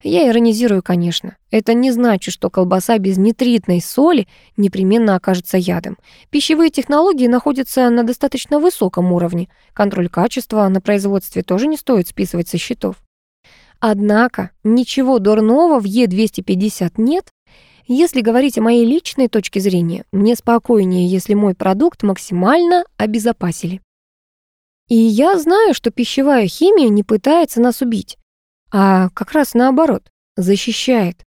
Я иронизирую, конечно. Это не значит, что колбаса без нитритной соли непременно окажется ядом. Пищевые технологии находятся на достаточно высоком уровне. Контроль качества на производстве тоже не стоит списывать со счетов. Однако ничего дурного в Е250 нет, Если говорить о моей личной точке зрения, мне спокойнее, если мой продукт максимально обезопасили. И я знаю, что пищевая химия не пытается нас убить, а как раз наоборот, защищает.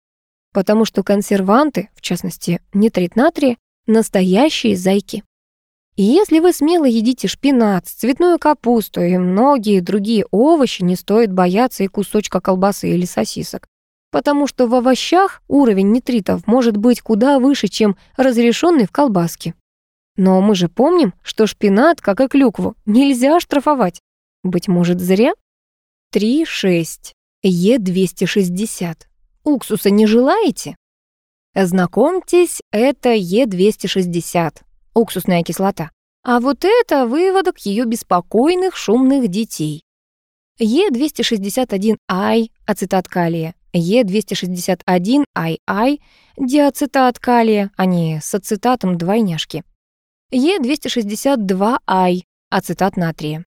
Потому что консерванты, в частности нитрит натрия, настоящие зайки. И если вы смело едите шпинат, цветную капусту и многие другие овощи, не стоит бояться и кусочка колбасы или сосисок. Потому что в овощах уровень нитритов может быть куда выше, чем разрешенный в колбаске. Но мы же помним, что шпинат, как и клюкву, нельзя штрафовать. Быть может, зря? 3,6. Е260. Уксуса не желаете? Знакомьтесь, это Е260 уксусная кислота. А вот это выводок ее беспокойных шумных детей. Е261I ацетат калия, Е261II диацетат калия, они с ацетатом двойняшки. Е262I ацетат натрия.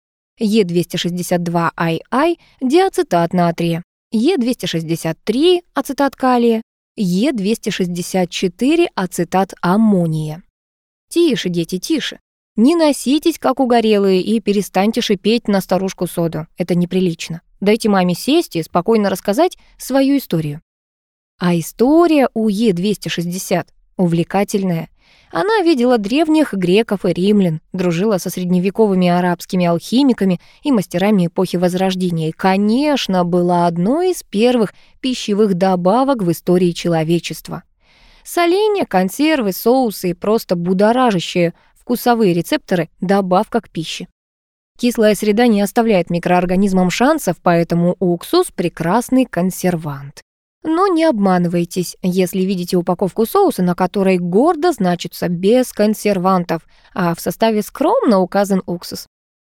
Е262II диацетат натрия. Е263 ацетат калия. Е264 ацетат аммония. «Тише, дети, тише. Не носитесь, как угорелые, и перестаньте шипеть на старушку Соду. Это неприлично. Дайте маме сесть и спокойно рассказать свою историю». А история у Е-260 увлекательная. Она видела древних греков и римлян, дружила со средневековыми арабскими алхимиками и мастерами эпохи Возрождения и, конечно, была одной из первых пищевых добавок в истории человечества. Соленья, консервы, соусы и просто будоражащие вкусовые рецепторы — добавка к пище. Кислая среда не оставляет микроорганизмам шансов, поэтому уксус — прекрасный консервант. Но не обманывайтесь, если видите упаковку соуса, на которой гордо значится «без консервантов», а в составе скромно указан уксус.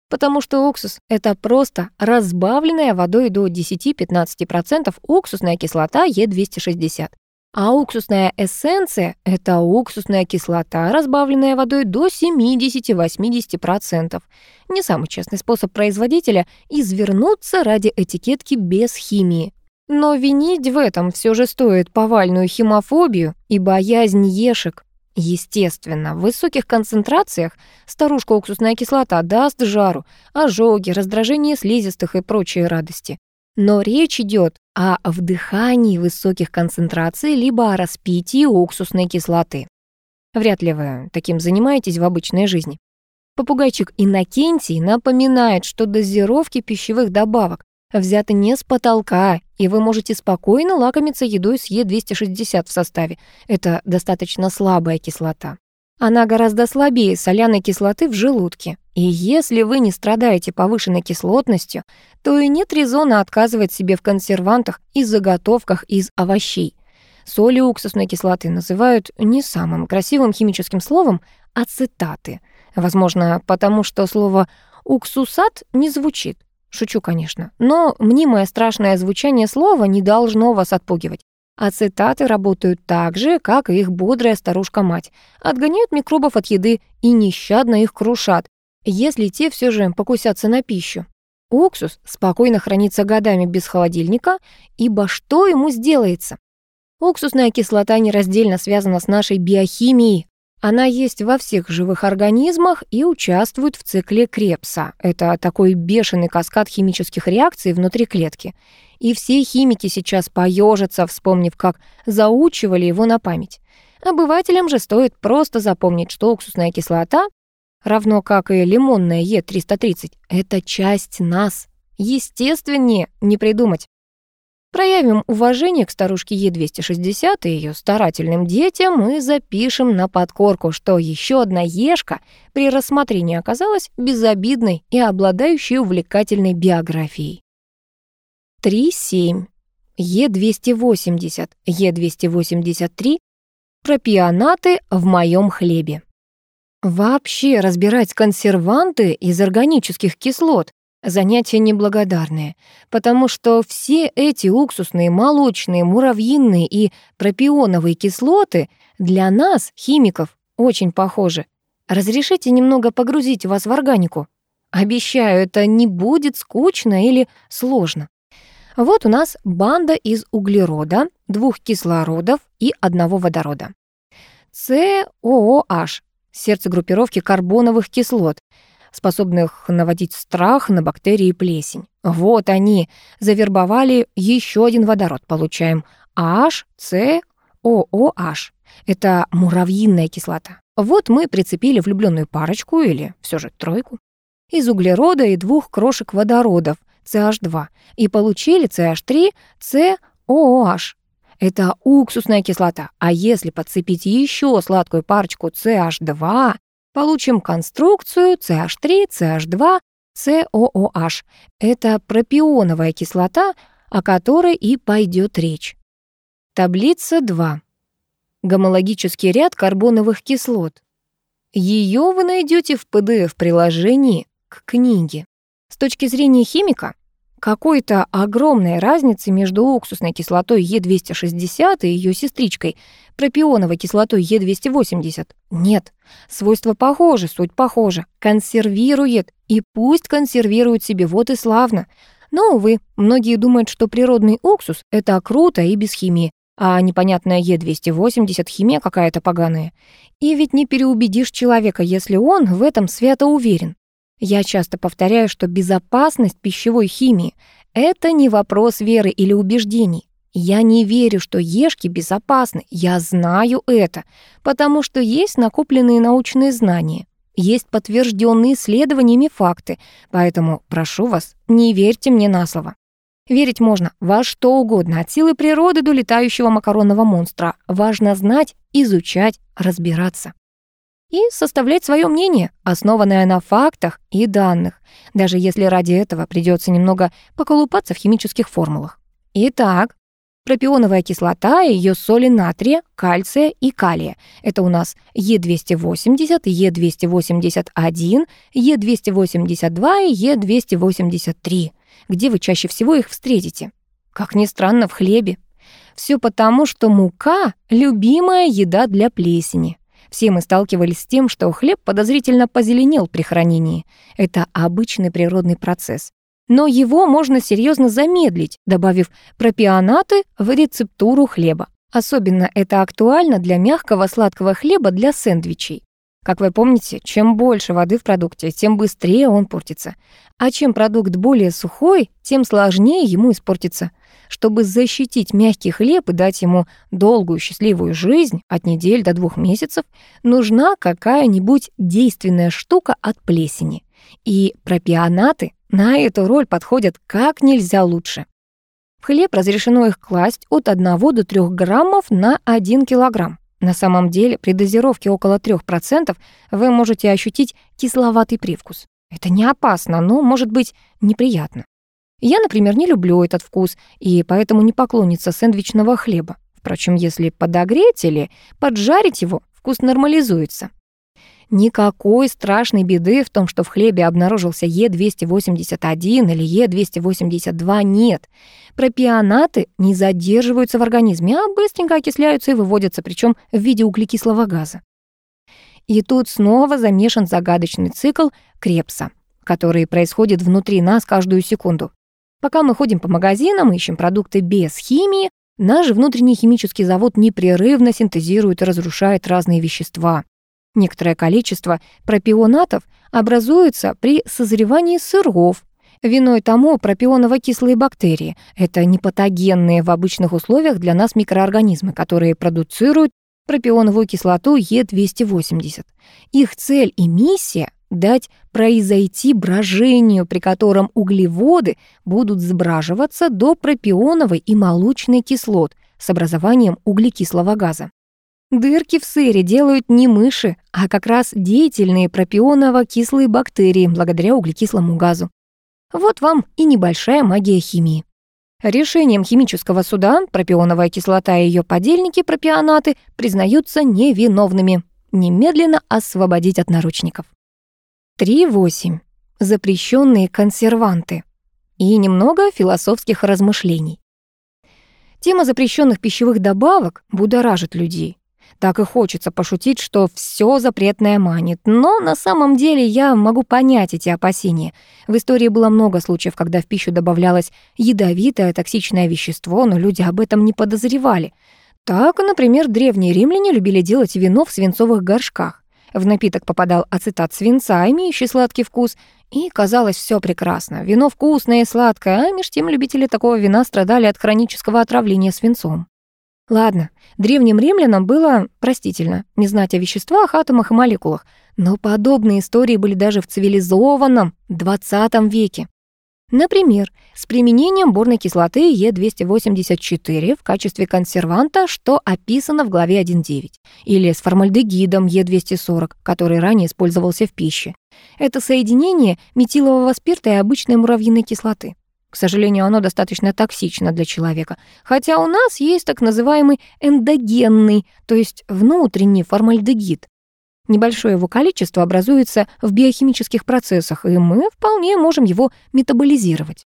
Потому что уксус — это просто разбавленная водой до 10-15% уксусная кислота Е260. А уксусная эссенция — это уксусная кислота, разбавленная водой до 70-80%. Не самый честный способ производителя извернуться ради этикетки без химии. Но винить в этом все же стоит повальную химофобию и боязнь ешек. Естественно, в высоких концентрациях старушка-уксусная кислота даст жару, ожоги, раздражение слизистых и прочие радости. Но речь идет о вдыхании высоких концентраций либо о распитии уксусной кислоты. Вряд ли вы таким занимаетесь в обычной жизни. Попугайчик Иннокентий напоминает, что дозировки пищевых добавок взяты не с потолка, и вы можете спокойно лакомиться едой с Е260 в составе. Это достаточно слабая кислота. Она гораздо слабее соляной кислоты в желудке. И если вы не страдаете повышенной кислотностью, то и нет резона отказывать себе в консервантах и заготовках из овощей. Соли уксусной кислоты называют не самым красивым химическим словом ацетаты. Возможно, потому что слово «уксусат» не звучит. Шучу, конечно. Но мнимое страшное звучание слова не должно вас отпугивать. Ацетаты работают так же, как и их бодрая старушка-мать. Отгоняют микробов от еды и нещадно их крушат, если те все же покусятся на пищу. Уксус спокойно хранится годами без холодильника, ибо что ему сделается? Уксусная кислота нераздельно связана с нашей биохимией, она есть во всех живых организмах и участвует в цикле Крепса. Это такой бешеный каскад химических реакций внутри клетки. И все химики сейчас поежатся, вспомнив, как заучивали его на память. Обывателям же стоит просто запомнить, что уксусная кислота, равно как и лимонная Е330, это часть нас. Естественнее не придумать. Проявим уважение к старушке Е260 и ее старательным детям и запишем на подкорку, что еще одна ешка при рассмотрении оказалась безобидной и обладающей увлекательной биографией. 3.7. Е280, Е283. Пропионаты в моем хлебе. Вообще разбирать консерванты из органических кислот Занятие неблагодарное, потому что все эти уксусные, молочные, муравьиные и пропионовые кислоты для нас, химиков, очень похожи. Разрешите немного погрузить вас в органику? Обещаю, это не будет скучно или сложно. Вот у нас банда из углерода, двух кислородов и одного водорода. COOH – сердце группировки карбоновых кислот, способных наводить страх на бактерии и плесень. Вот они, завербовали еще один водород, получаем HCOOH. Это муравьиная кислота. Вот мы прицепили влюбленную парочку или все же тройку из углерода и двух крошек водородов CH2 и получили CH3 COOH. Это уксусная кислота. А если подцепить еще сладкую парочку CH2, получим конструкцию CH3 CH2 COOH. Это пропионовая кислота, о которой и пойдет речь. Таблица 2 гомологический ряд карбоновых кислот. Ее вы найдете в PDF-приложении к книге. С точки зрения химика, какой-то огромной разницы между уксусной кислотой Е260 и ее сестричкой, пропионовой кислотой Е280, нет. Свойства похожи, суть похожа. Консервирует, и пусть консервирует себе, вот и славно. Но, увы, многие думают, что природный уксус — это круто и без химии, а непонятная Е280 химия какая-то поганая. И ведь не переубедишь человека, если он в этом свято уверен. Я часто повторяю, что безопасность пищевой химии — это не вопрос веры или убеждений. Я не верю, что ешки безопасны. Я знаю это, потому что есть накопленные научные знания, есть подтвержденные исследованиями факты. Поэтому прошу вас, не верьте мне на слово. Верить можно во что угодно, от силы природы до летающего макаронного монстра. Важно знать, изучать, разбираться. И составлять свое мнение, основанное на фактах и данных, даже если ради этого придется немного поколупаться в химических формулах. Итак, пропионовая кислота и ее соли натрия, кальция и калия. Это у нас Е280, Е281, Е282 и Е283 где вы чаще всего их встретите. Как ни странно, в хлебе. Все потому, что мука — любимая еда для плесени. Все мы сталкивались с тем, что хлеб подозрительно позеленел при хранении. Это обычный природный процесс. Но его можно серьезно замедлить, добавив пропионаты в рецептуру хлеба. Особенно это актуально для мягкого сладкого хлеба для сэндвичей. Как вы помните, чем больше воды в продукте, тем быстрее он портится. А чем продукт более сухой, тем сложнее ему испортиться. Чтобы защитить мягкий хлеб и дать ему долгую счастливую жизнь от недель до двух месяцев, нужна какая-нибудь действенная штука от плесени. И пропионаты на эту роль подходят как нельзя лучше. В хлеб разрешено их класть от 1 до 3 граммов на 1 килограмм. На самом деле при дозировке около 3% вы можете ощутить кисловатый привкус. Это не опасно, но может быть неприятно. Я, например, не люблю этот вкус и поэтому не поклонница сэндвичного хлеба. Впрочем, если подогреть или поджарить его, вкус нормализуется. Никакой страшной беды в том, что в хлебе обнаружился Е281 или Е282 нет. Пропионаты не задерживаются в организме, а быстренько окисляются и выводятся, причем в виде углекислого газа. И тут снова замешан загадочный цикл Крепса, который происходит внутри нас каждую секунду. Пока мы ходим по магазинам, ищем продукты без химии, наш внутренний химический завод непрерывно синтезирует и разрушает разные вещества. Некоторое количество пропионатов образуется при созревании сыров. Виной тому пропионово-кислые бактерии. Это непатогенные в обычных условиях для нас микроорганизмы, которые продуцируют пропионовую кислоту Е280. Их цель и миссия — дать произойти брожению, при котором углеводы будут сбраживаться до пропионовой и молочной кислот с образованием углекислого газа. Дырки в сыре делают не мыши, а как раз деятельные пропионово-кислые бактерии благодаря углекислому газу. Вот вам и небольшая магия химии. Решением химического суда пропионовая кислота и ее подельники пропионаты признаются невиновными. Немедленно освободить от наручников. 3.8. Запрещенные консерванты. И немного философских размышлений. Тема запрещенных пищевых добавок будоражит людей. Так и хочется пошутить, что все запретное манит. Но на самом деле я могу понять эти опасения. В истории было много случаев, когда в пищу добавлялось ядовитое токсичное вещество, но люди об этом не подозревали. Так, например, древние римляне любили делать вино в свинцовых горшках. В напиток попадал ацетат свинца, имеющий сладкий вкус, и казалось все прекрасно. Вино вкусное и сладкое, а меж тем любители такого вина страдали от хронического отравления свинцом. Ладно, древним римлянам было простительно не знать о веществах, атомах и молекулах, но подобные истории были даже в цивилизованном 20 веке. Например, с применением борной кислоты Е284 в качестве консерванта, что описано в главе 1.9, или с формальдегидом Е240, который ранее использовался в пище. Это соединение метилового спирта и обычной муравьиной кислоты. К сожалению, оно достаточно токсично для человека, хотя у нас есть так называемый эндогенный, то есть внутренний формальдегид, Небольшое его количество образуется в биохимических процессах, и мы вполне можем его метаболизировать.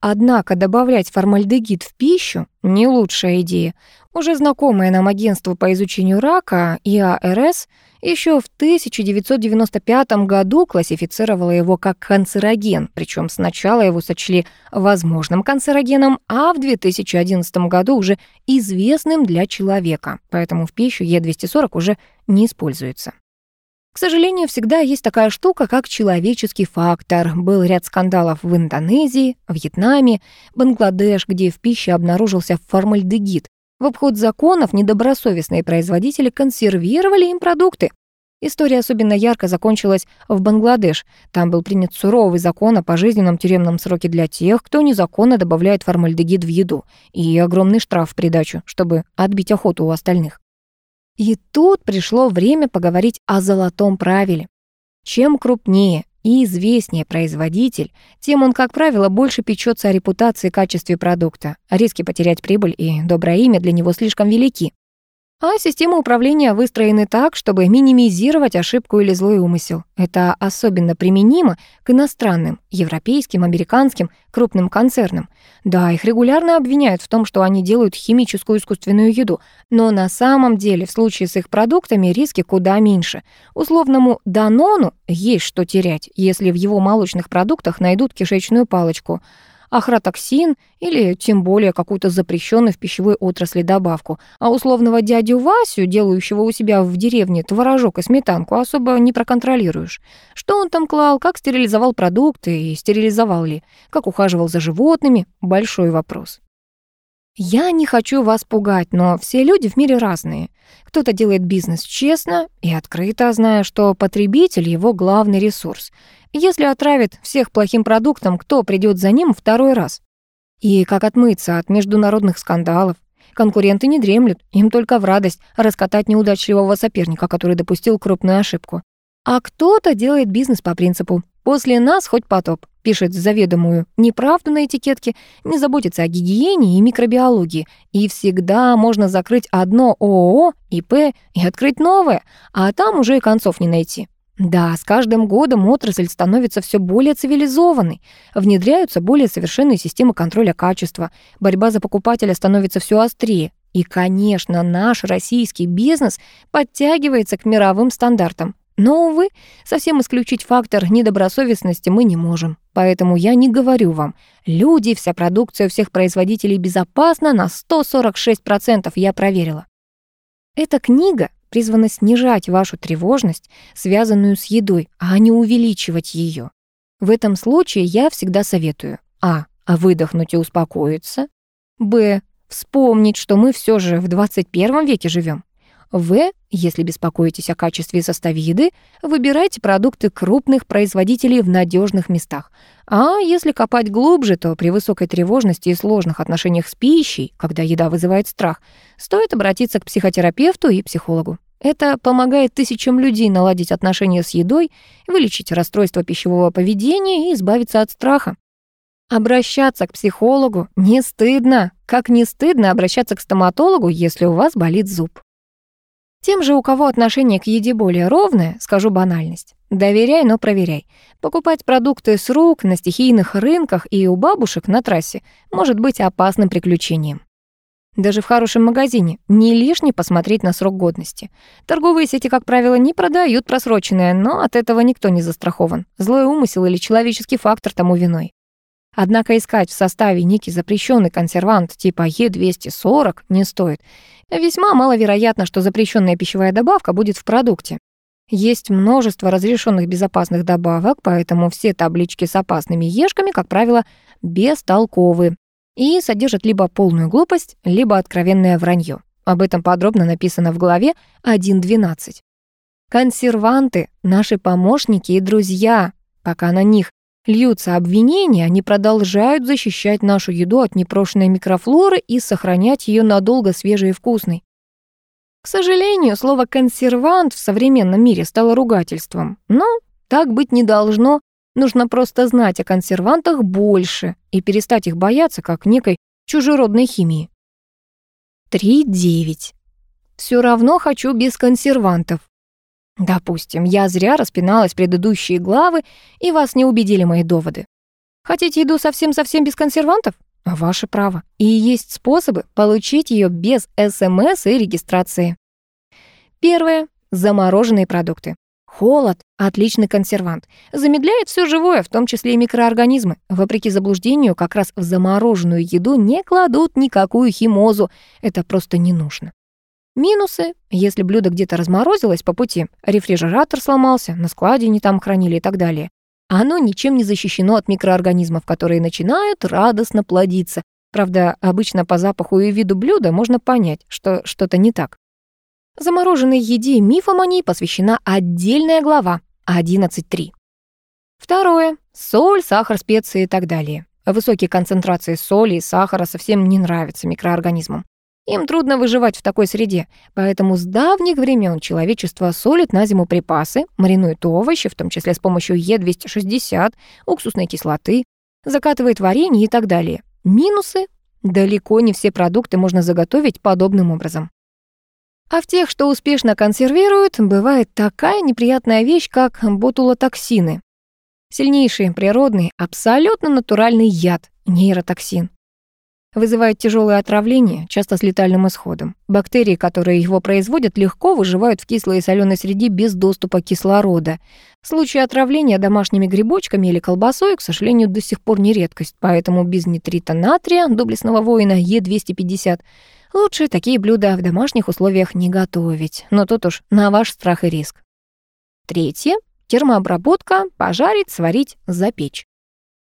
Однако добавлять формальдегид в пищу — не лучшая идея. Уже знакомое нам агентство по изучению рака, ИАРС, еще в 1995 году классифицировало его как канцероген, причем сначала его сочли возможным канцерогеном, а в 2011 году уже известным для человека, поэтому в пищу Е240 уже не используется. К сожалению, всегда есть такая штука, как человеческий фактор. Был ряд скандалов в Индонезии, Вьетнаме, Бангладеш, где в пище обнаружился формальдегид. В обход законов недобросовестные производители консервировали им продукты. История особенно ярко закончилась в Бангладеш. Там был принят суровый закон о пожизненном тюремном сроке для тех, кто незаконно добавляет формальдегид в еду, и огромный штраф в придачу, чтобы отбить охоту у остальных. И тут пришло время поговорить о золотом правиле. Чем крупнее и известнее производитель, тем он, как правило, больше печется о репутации и качестве продукта. Риски потерять прибыль и доброе имя для него слишком велики. А системы управления выстроены так, чтобы минимизировать ошибку или злой умысел. Это особенно применимо к иностранным, европейским, американским, крупным концернам. Да, их регулярно обвиняют в том, что они делают химическую искусственную еду, но на самом деле в случае с их продуктами риски куда меньше. Условному Данону есть что терять, если в его молочных продуктах найдут кишечную палочку – ахротоксин или тем более какую-то запрещенную в пищевой отрасли добавку. А условного дядю Васю, делающего у себя в деревне творожок и сметанку, особо не проконтролируешь. Что он там клал, как стерилизовал продукты и стерилизовал ли, как ухаживал за животными – большой вопрос. Я не хочу вас пугать, но все люди в мире разные. Кто-то делает бизнес честно и открыто, зная, что потребитель — его главный ресурс. Если отравит всех плохим продуктом, кто придет за ним второй раз? И как отмыться от международных скандалов? Конкуренты не дремлют, им только в радость раскатать неудачливого соперника, который допустил крупную ошибку. А кто-то делает бизнес по принципу «после нас хоть потоп», пишет заведомую неправду на этикетке, не заботится о гигиене и микробиологии, и всегда можно закрыть одно ООО, ИП и открыть новое, а там уже и концов не найти. Да, с каждым годом отрасль становится все более цивилизованной, внедряются более совершенные системы контроля качества, борьба за покупателя становится все острее. И, конечно, наш российский бизнес подтягивается к мировым стандартам. Но, увы, совсем исключить фактор недобросовестности мы не можем. Поэтому я не говорю вам, люди, вся продукция всех производителей безопасна на 146%, я проверила. Эта книга призвана снижать вашу тревожность, связанную с едой, а не увеличивать ее. В этом случае я всегда советую а. выдохнуть и успокоиться, б. вспомнить, что мы все же в 21 веке живем, в. Если беспокоитесь о качестве и составе еды, выбирайте продукты крупных производителей в надежных местах. А если копать глубже, то при высокой тревожности и сложных отношениях с пищей, когда еда вызывает страх, стоит обратиться к психотерапевту и психологу. Это помогает тысячам людей наладить отношения с едой, вылечить расстройство пищевого поведения и избавиться от страха. Обращаться к психологу не стыдно, как не стыдно обращаться к стоматологу, если у вас болит зуб. Тем же, у кого отношение к еде более ровное, скажу банальность. Доверяй, но проверяй. Покупать продукты с рук на стихийных рынках и у бабушек на трассе может быть опасным приключением. Даже в хорошем магазине не лишне посмотреть на срок годности. Торговые сети, как правило, не продают просроченное, но от этого никто не застрахован. Злой умысел или человеческий фактор тому виной. Однако искать в составе некий запрещенный консервант типа Е240 не стоит. Весьма маловероятно, что запрещенная пищевая добавка будет в продукте. Есть множество разрешенных безопасных добавок, поэтому все таблички с опасными ешками, как правило, бестолковы и содержат либо полную глупость, либо откровенное вранье. Об этом подробно написано в главе 1.12. Консерванты — наши помощники и друзья. Пока на них льются обвинения, они продолжают защищать нашу еду от непрошенной микрофлоры и сохранять ее надолго свежей и вкусной. К сожалению, слово «консервант» в современном мире стало ругательством. Но так быть не должно. Нужно просто знать о консервантах больше и перестать их бояться, как некой чужеродной химии. 3.9. Все равно хочу без консервантов. Допустим, я зря распиналась предыдущие главы, и вас не убедили мои доводы. Хотите еду совсем-совсем без консервантов? Ваше право. И есть способы получить ее без СМС и регистрации. Первое. Замороженные продукты. Холод – отличный консервант. Замедляет все живое, в том числе и микроорганизмы. Вопреки заблуждению, как раз в замороженную еду не кладут никакую химозу. Это просто не нужно. Минусы, если блюдо где-то разморозилось по пути, рефрижератор сломался, на складе не там хранили и так далее. Оно ничем не защищено от микроорганизмов, которые начинают радостно плодиться. Правда, обычно по запаху и виду блюда можно понять, что что-то не так. Замороженной еде и мифам о ней посвящена отдельная глава 11.3. Второе. Соль, сахар, специи и так далее. Высокие концентрации соли и сахара совсем не нравятся микроорганизмам. Им трудно выживать в такой среде, поэтому с давних времен человечество солит на зиму припасы, маринует овощи, в том числе с помощью Е260, уксусной кислоты, закатывает варенье и так далее. Минусы — далеко не все продукты можно заготовить подобным образом. А в тех, что успешно консервируют, бывает такая неприятная вещь, как ботулотоксины. Сильнейший природный, абсолютно натуральный яд — нейротоксин вызывает тяжелое отравление, часто с летальным исходом. Бактерии, которые его производят, легко выживают в кислой и соленой среде без доступа кислорода. Случаи отравления домашними грибочками или колбасой, к сожалению, до сих пор не редкость, поэтому без нитрита натрия, доблестного воина Е250, лучше такие блюда в домашних условиях не готовить, но тут уж на ваш страх и риск. Третье. Термообработка, пожарить, сварить, запечь.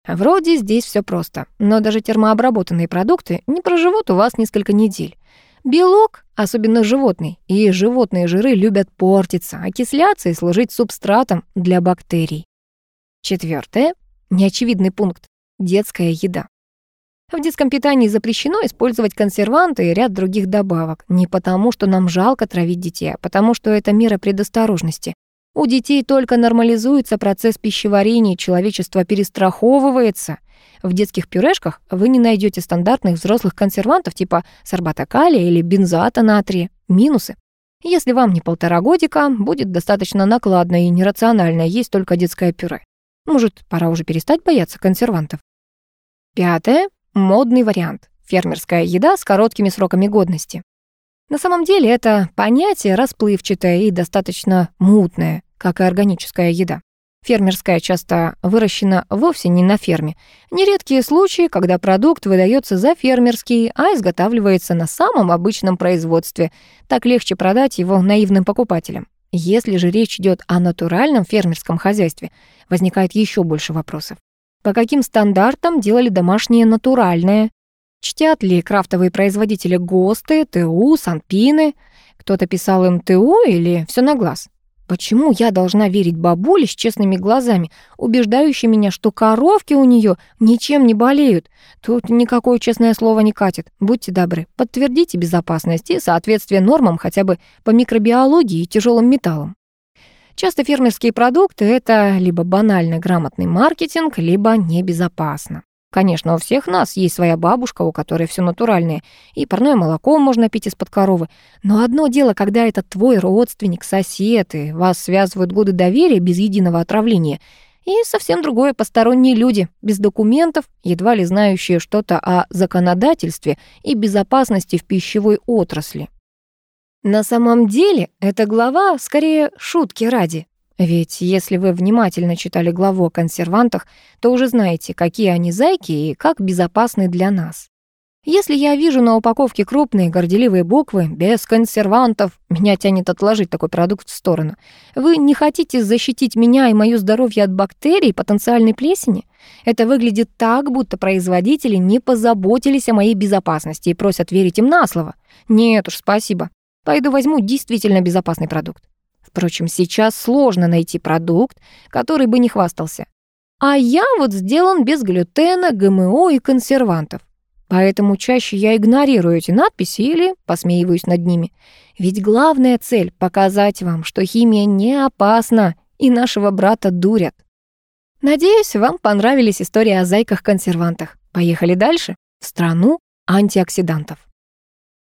Вроде здесь все просто, но даже термообработанные продукты не проживут у вас несколько недель. Белок, особенно животный, и животные жиры любят портиться, окисляться и служить субстратом для бактерий. Четвертое, неочевидный пункт – детская еда. В детском питании запрещено использовать консерванты и ряд других добавок. Не потому, что нам жалко травить детей, а потому, что это мера предосторожности. У детей только нормализуется процесс пищеварения, человечество перестраховывается. В детских пюрешках вы не найдете стандартных взрослых консервантов типа сорбата калия или бензоата натрия. Минусы. Если вам не полтора годика, будет достаточно накладно и нерационально есть только детское пюре. Может, пора уже перестать бояться консервантов? Пятое. Модный вариант. Фермерская еда с короткими сроками годности. На самом деле это понятие расплывчатое и достаточно мутное как и органическая еда. Фермерская часто выращена вовсе не на ферме. Нередкие случаи, когда продукт выдается за фермерский, а изготавливается на самом обычном производстве. Так легче продать его наивным покупателям. Если же речь идет о натуральном фермерском хозяйстве, возникает еще больше вопросов. По каким стандартам делали домашнее натуральное? Чтят ли крафтовые производители ГОСТы, ТУ, Санпины? Кто-то писал им ТУ или все на глаз? Почему я должна верить бабуле с честными глазами, убеждающей меня, что коровки у нее ничем не болеют? Тут никакое честное слово не катит. Будьте добры, подтвердите безопасность и соответствие нормам хотя бы по микробиологии и тяжелым металлам. Часто фермерские продукты — это либо банально грамотный маркетинг, либо небезопасно. Конечно, у всех нас есть своя бабушка, у которой все натуральное, и парное молоко можно пить из-под коровы. Но одно дело, когда это твой родственник, сосед, и вас связывают годы доверия без единого отравления. И совсем другое посторонние люди, без документов, едва ли знающие что-то о законодательстве и безопасности в пищевой отрасли. На самом деле, эта глава скорее шутки ради. Ведь если вы внимательно читали главу о консервантах, то уже знаете, какие они зайки и как безопасны для нас. Если я вижу на упаковке крупные горделивые буквы «без консервантов», меня тянет отложить такой продукт в сторону. Вы не хотите защитить меня и моё здоровье от бактерий потенциальной плесени? Это выглядит так, будто производители не позаботились о моей безопасности и просят верить им на слово. Нет уж, спасибо. Пойду возьму действительно безопасный продукт. Впрочем, сейчас сложно найти продукт, который бы не хвастался. А я вот сделан без глютена, ГМО и консервантов. Поэтому чаще я игнорирую эти надписи или посмеиваюсь над ними. Ведь главная цель — показать вам, что химия не опасна, и нашего брата дурят. Надеюсь, вам понравились истории о зайках-консервантах. Поехали дальше, в страну антиоксидантов.